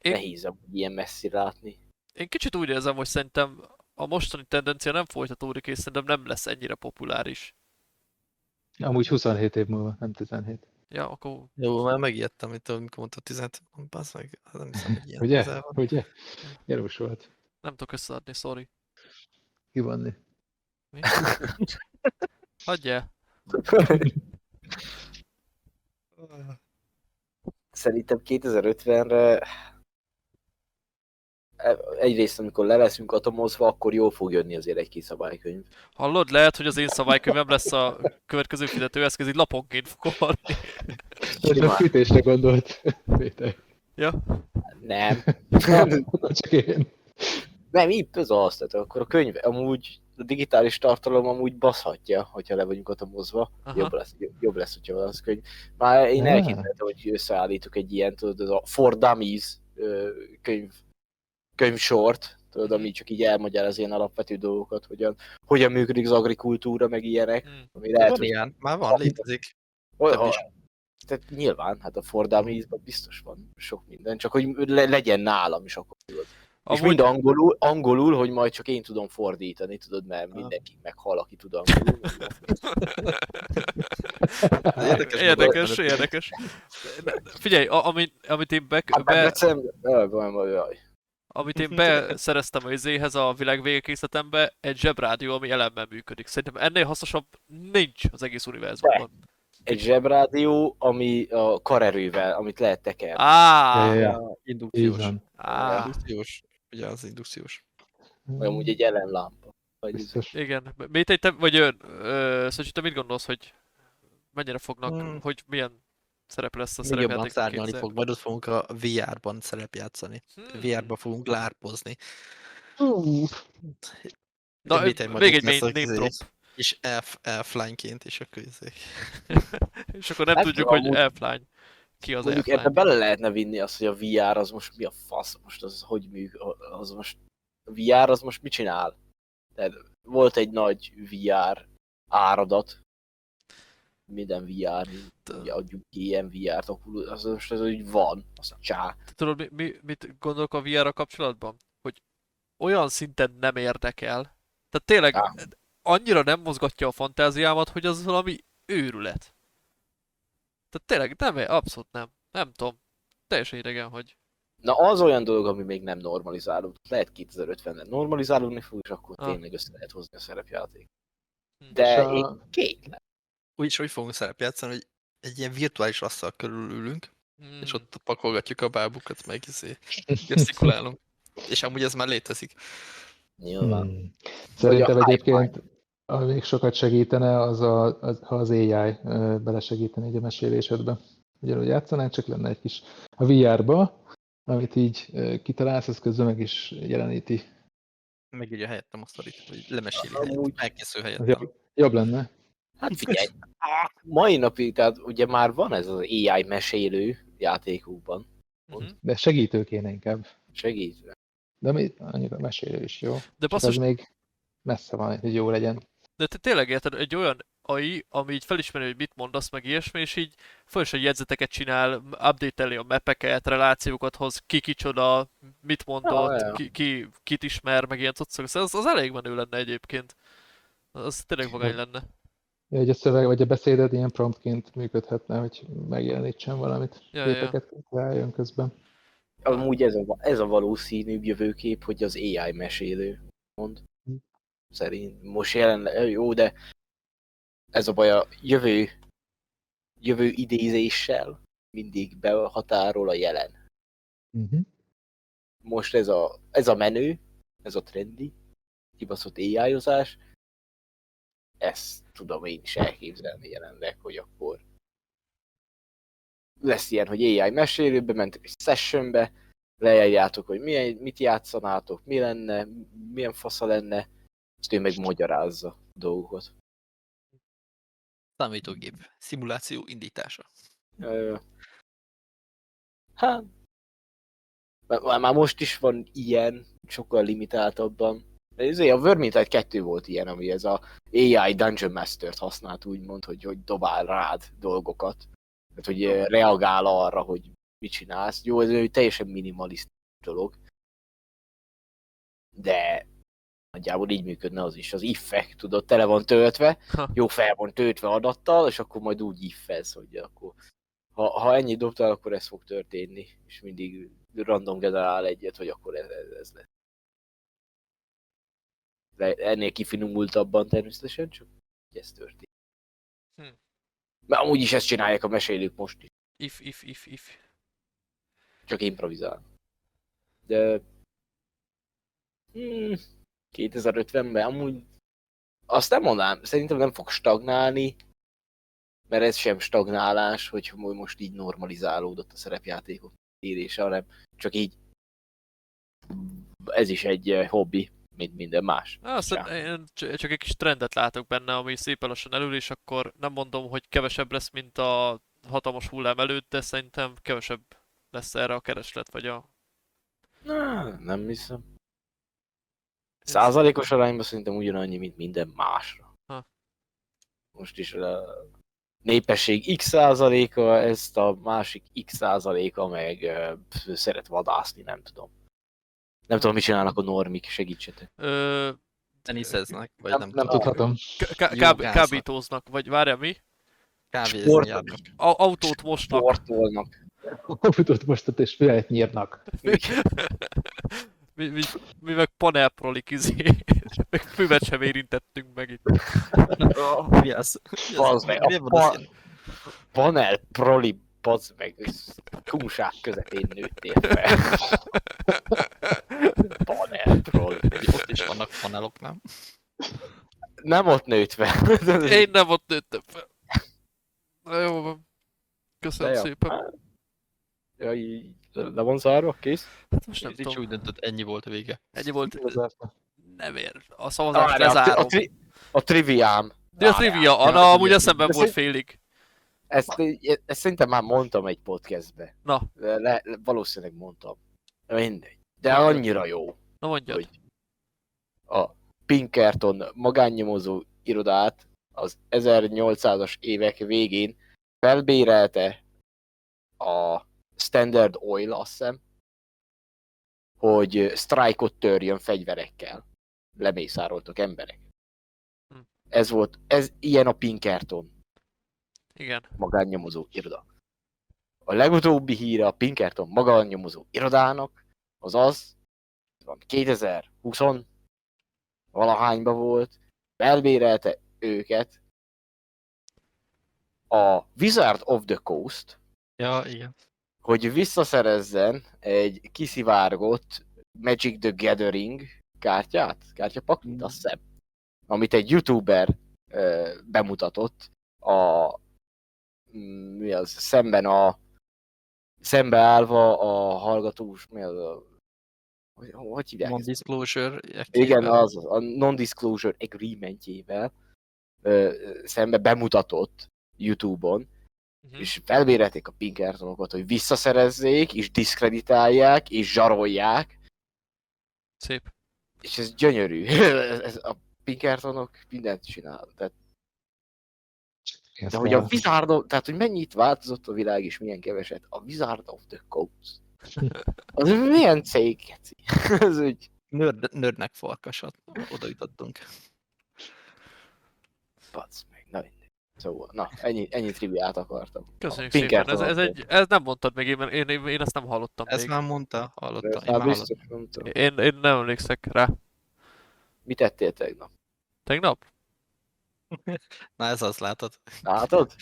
Én- nehéz ilyen messzi látni. én kicsit úgy érzem, hogy szerintem a mostani tendencia nem folytatódik, és szerintem nem lesz ennyire populáris. Amúgy 27 év múlva, nem 17. Ja, akkor Jó, már megijedtem, itt, amikor mondta 17, bassz meg, hát nem hiszem, hogy ilyen Ugye? van. Ugye? Gyanús volt. nem tudok összeadni, sorry. Kivanni. Mi? Hagyjál. Szerintem 2050-re e- egyrészt, amikor le leszünk atomozva, akkor jól fog jönni azért egy kis szabálykönyv. Hallod, lehet, hogy az én szabálykönyvem lesz a következő fizetőeszköz, így laponként fogom adni. Most a fűtésre gondolt, Péter. Ja, Nem. Csak én. Nem, itt az az, tehát akkor a könyv, amúgy a digitális tartalom amúgy baszhatja, hogyha le vagyunk atomozva. Aha. Jobb lesz, jobb, lesz, hogyha van az könyv. Már én Ah. elképzeltem, hogy összeállítok egy ilyen, tudod, az a For Dummies könyv, könyvsort, tudod, ami csak így elmagyaráz ilyen alapvető dolgokat, hogyan, hogyan működik az agrikultúra, meg ilyenek. Hm. Ami lehet, Van hogy ilyen, már van, létezik. Olyan, tehát nyilván, hát a For Dummies-ban biztos van sok minden, csak hogy le, legyen nálam is akkor tudod. És Amúgy, mind angolul, angolul, hogy majd csak én tudom fordítani, tudod, mert mindenki meghal, aki tud angolul. Érdekes, érdekes, érdekes. Figyelj, a, amit, amit én be, Hát, be, jaj, jaj, jaj, jaj. Amit én beszereztem a izéhez a világ végekészletembe, egy zsebrádió, ami elemmel működik. Szerintem ennél hasznosabb nincs az egész univerzumban. Egy zsebrádió, ami a karerővel, amit lehet tekerni. Á, Ja, Indukciós. á, Indukciós. Ugye az indukciós. Vagy amúgy egy ellenlámpa. Vagy Biztos. igen. Mit te, vagy ö, ö, szóval te mit gondolsz, hogy mennyire fognak, Hmm. hogy milyen szerep lesz a Még jobban szárnyalni 2000? fog, majd ott fogunk a VR-ban szerepjátszani. Hmm. VR-ba fogunk lárpozni. Na, Mit egy még egy name drop. És elf, elflányként is a közé. És akkor nem Nem tudjuk, hogy amúgy- elflány. Ki az Mondjuk ebbe elflány? bele lehetne vinni azt, hogy a VR az most mi a fasz, most az hogy műk, az most, a VR az most mit csinál? Tehát volt egy nagy VR áradat, minden VR, ugye adjuk ki ilyen VR-t, Oculus, az most ez úgy van, az csá. Te Tudod, mi, mi, mit gondolok a VR-ra kapcsolatban? Hogy olyan szinten nem érdekel. Tehát tényleg Á. annyira nem mozgatja a fantáziámat, hogy az valami őrület. Tehát tényleg nem, abszolút nem. Nem tudom. Teljesen idegen, hogy... Na az olyan dolog, ami még nem normalizálódott. Lehet 2050-ben normalizálódni fog, és akkor Ah. tényleg össze lehet hozni a szerepjáték. Hm. De a- én kétlem. Úgyis úgy fogunk szerepjátszani, hogy egy ilyen virtuális asztal körül ülünk, Hmm. és ott pakolgatjuk a bábukat, meg izé, gesztikulálunk. És amúgy ez már létezik. Nyilván. Hmm. Szerintem Vagy a egyébként, ami még sokat segítene, az, a, az ha az AI belesegítene így a mesélésedbe. Ugyanúgy játszanánk, csak lenne egy kis a VR-ba, amit így kitalálsz, az közben meg is jeleníti. Megírja helyettem a sztorit, hogy lemeséli Amúgy- helyettem, elkészül helyettem. jobb, jobb lenne. Hát figyelj, mai napig, tehát ugye már van ez az AI mesélő játékokban. Mhm. De segítő kéne inkább. Segít. De mi, annyira mesélő is jó. De Csak az basszus, még messze van, hogy jó legyen. de te tényleg érted, egy olyan AI, ami így felismeri, hogy mit mondasz, meg ilyesmi, és így folyamatosan jegyzeteket csinál, update a mapeket, relációkat hoz, ki kicsoda, mit mondott, Ja, ki, ki, kit ismer, meg ilyen cuccok. Szóval az, az elég menő lenne egyébként. Az tényleg vagány lenne. Ja, hogy a szöveg vagy a beszéded ilyen promptként működhetne, hogy megjelenítsen valamit. Ja, ja. Képeket rájön közben. Amúgy ez a, ez a valószínűbb jövőkép, hogy az AI mesélő mond. Szerint most jelen, jó, de ez a baj a jövő, jövő idézéssel mindig behatárol a jelen. Uh-huh. Most ez a, ez a menő, ez a trendi, kibaszott AI-ozás, ezt tudom én is elképzelni jelenleg, hogy akkor lesz ilyen, hogy AI mesélőbe, mentek egy sessionbe, leírjátok, hogy milyen, mit játszanátok, mi lenne, milyen fasza lenne, azt ő meg magyarázza a dolgokat. Számítógép, szimuláció indítása. Ö, Hát, már most is van ilyen, sokkal limitáltabban, Ezért a Vermintide 2 volt ilyen, ami ez a AI Dungeon Master-t használt, úgymond, hogy, hogy dobál rád dolgokat. Tehát, hogy eh, reagál arra, hogy mit csinálsz. Jó, ez egy teljesen minimalisztikus dolog. De nagyjából így működne az is. Az if tudod, tele van töltve, Ha. jó fel van töltve adattal, és akkor majd úgy iffez, hogy akkor ha, ha ennyit dobtál, akkor ez fog történni, és mindig random generál egyet, hogy akkor ez, ez, ez lesz. De ennél kifinomultabban természetesen, csak ez történik. Hm. Mert amúgy is ezt csinálják a mesélők most is, If, if, if, if. csak improvizál. De... Hmm, 2050-ben amúgy azt nem mondanám, szerintem nem fog stagnálni, mert ez sem stagnálás, hogy most így normalizálódott a szerepjátékok érése, hanem csak így ez is egy eh, hobbi, mint minden más. Azt Ja. én csak egy kis trendet látok benne, ami szépen lassan elül, és akkor nem mondom, hogy kevesebb lesz, mint a hatalmas hullám előtt, de szerintem kevesebb lesz erre a kereslet, vagy a... Na, nem hiszem. Százalékos arányban szerintem ugyanannyi, mint minden másra. Ha. Most is a népesség x százaléka, ezt a másik x százaléka meg szeret vadászni, nem tudom. Nem tudom, mit csinálnak a normik, segítsetek. Ö, Teniszeznek, vagy Nem- nem, nem. Tudhatom. kábítóznak, vagy várjál mi? Kávézni autót mosnak. Sportolnak. Futott mostat és fület nyírnak. mi, mi, mi meg panelprolik izé. meg füvet sem érintettünk meg itt. Mi az? Bazd az? meg, a pa- ilyen? Panel proli, bazd meg, kúság közepén nőttél fel. Is vannak panelok, nem? Nem ott nőtt fel. Én nem ott nőttem fel. Na jó van. Köszönöm De jó. szépen. Ja, így le van zárva, kész? Hát most nem Ricsi tudom. úgy döntött, ennyi volt a vége. Ennyi volt. Nem ér. A szavazást Várjál, a, lezárom. a, tri- a triviám. De a trivia, Ja, na amúgy eszemben volt félig. Ezt, ezt szerintem már mondtam egy podcastbe. Na. Le, le, valószínűleg mondtam. Mindegy. De annyira jó, Na mondjad. hogy a Pinkerton magánnyomozó irodát az 1800-as évek végén felbérelte a Standard Oil, azt hiszem, hogy sztrájkot törjön fegyverekkel. Lemészároltak emberek. Hm. Ez volt, ez ilyen a Pinkerton Igen. magánnyomozó iroda. A legutóbbi híre a Pinkerton magánnyomozó irodának az az, van 2020 valahányba volt, felbérelte őket a Wizard of the Coast, Ja, igen. hogy visszaszerezzen egy kiszivárgott Magic the Gathering kártyát, kártyapaklit, azt hiszem, amit egy youtuber ö, bemutatott a mm, mi az, szemben a szembeállva a hallgatós, mi az a hogy, hogy hívják? Non-disclosure. Igen, az, a non-disclosure agreementjével ö, szembe bemutatott YouTube-on, Mhm. és felbérelték a Pinkertonokat, hogy visszaszerezzék, és diszkreditálják, és zsarolják, Szép. és ez gyönyörű. ez, ez, a Pinkertonok mindent csinál. Tehát, de hogy a. Wizard of, tehát hogy mennyit változott a világ, és milyen keveset. A Wizard of the Coast. Az milyen cég, ez úgy, Nörd, nördnek farkasat. Oda jutottunk. Basz meg, na mindegy. Szóval, na, ennyi, ennyi triviát akartam. Köszönjük A szépen. Ez, ez egy, ez nem mondtad még, én, én, én, én ezt nem hallottam Ezt még. már mondta, hallottam. Én már hallottam. Én, én nem emlékszek rá. Mit tettél tegnap? Tegnap? Na ez az, látod? Látod?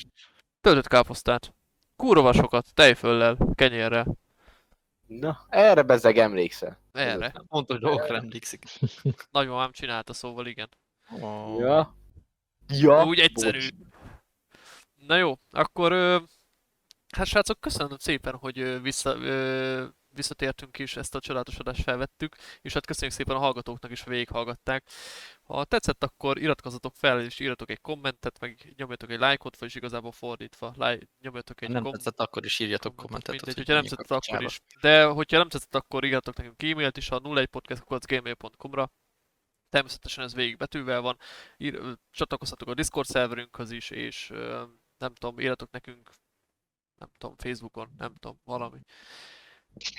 Töltött káposztát. Kurva sokat, tejföllel, kenyérrel. Na, erre bezeg emlékszel. Erre. Hogy dolgokra emlékszik. Nagymamám csinálta, szóval igen. Oh. Ja. Ja. Úgy egyszerű. Na jó, akkor... Hát srácok, köszönöm szépen, hogy vissza, visszatértünk is, ezt a csodálatos adást felvettük, és hát köszönjük szépen a hallgatóknak is, hogy végighallgatták. Ha tetszett, akkor iratkozzatok fel, és írjatok egy kommentet, meg nyomjatok egy lájkot, vagy igazából fordítva, láj, nyomjatok egy Nem kom- tetszett, akkor is írjatok kommentet. Mindegy, hogyha nem tetszett, akkor is. De hogyha nem tetszett, akkor írjatok nekünk e-mailt is a 01podcast.gmail.com-ra. természetesen ez végig betűvel van. Ír, csatlakozhatok a Discord szerverünkhöz is, és nem tudom, írjatok nekünk, nem tudom, Facebookon, nem tudom, valami.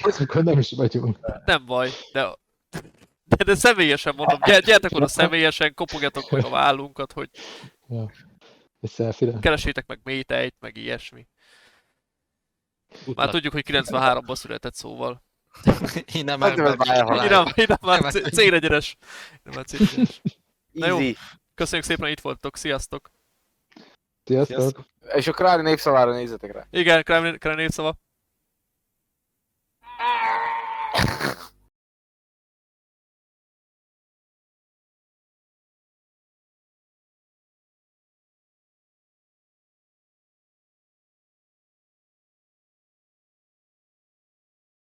Azokon nem is vagyunk. Nem baj, de, de, de személyesen mondom, gyere, gyertek oda személyesen, kopogjatok meg a vállunkat, hogy Egy selfie keresétek meg métejt, meg ilyesmi. Már tudjuk, hogy 93-ban született szóval. Én nem Hát, már nem, így nem már célegyenes. Nem már célegyenes. Na jó. Köszönjük szépen, hogy itt voltatok, sziasztok! Sziasztok! Sziasztok. És a Králi népszavára nézzetek rá. Igen, Kreml népszava.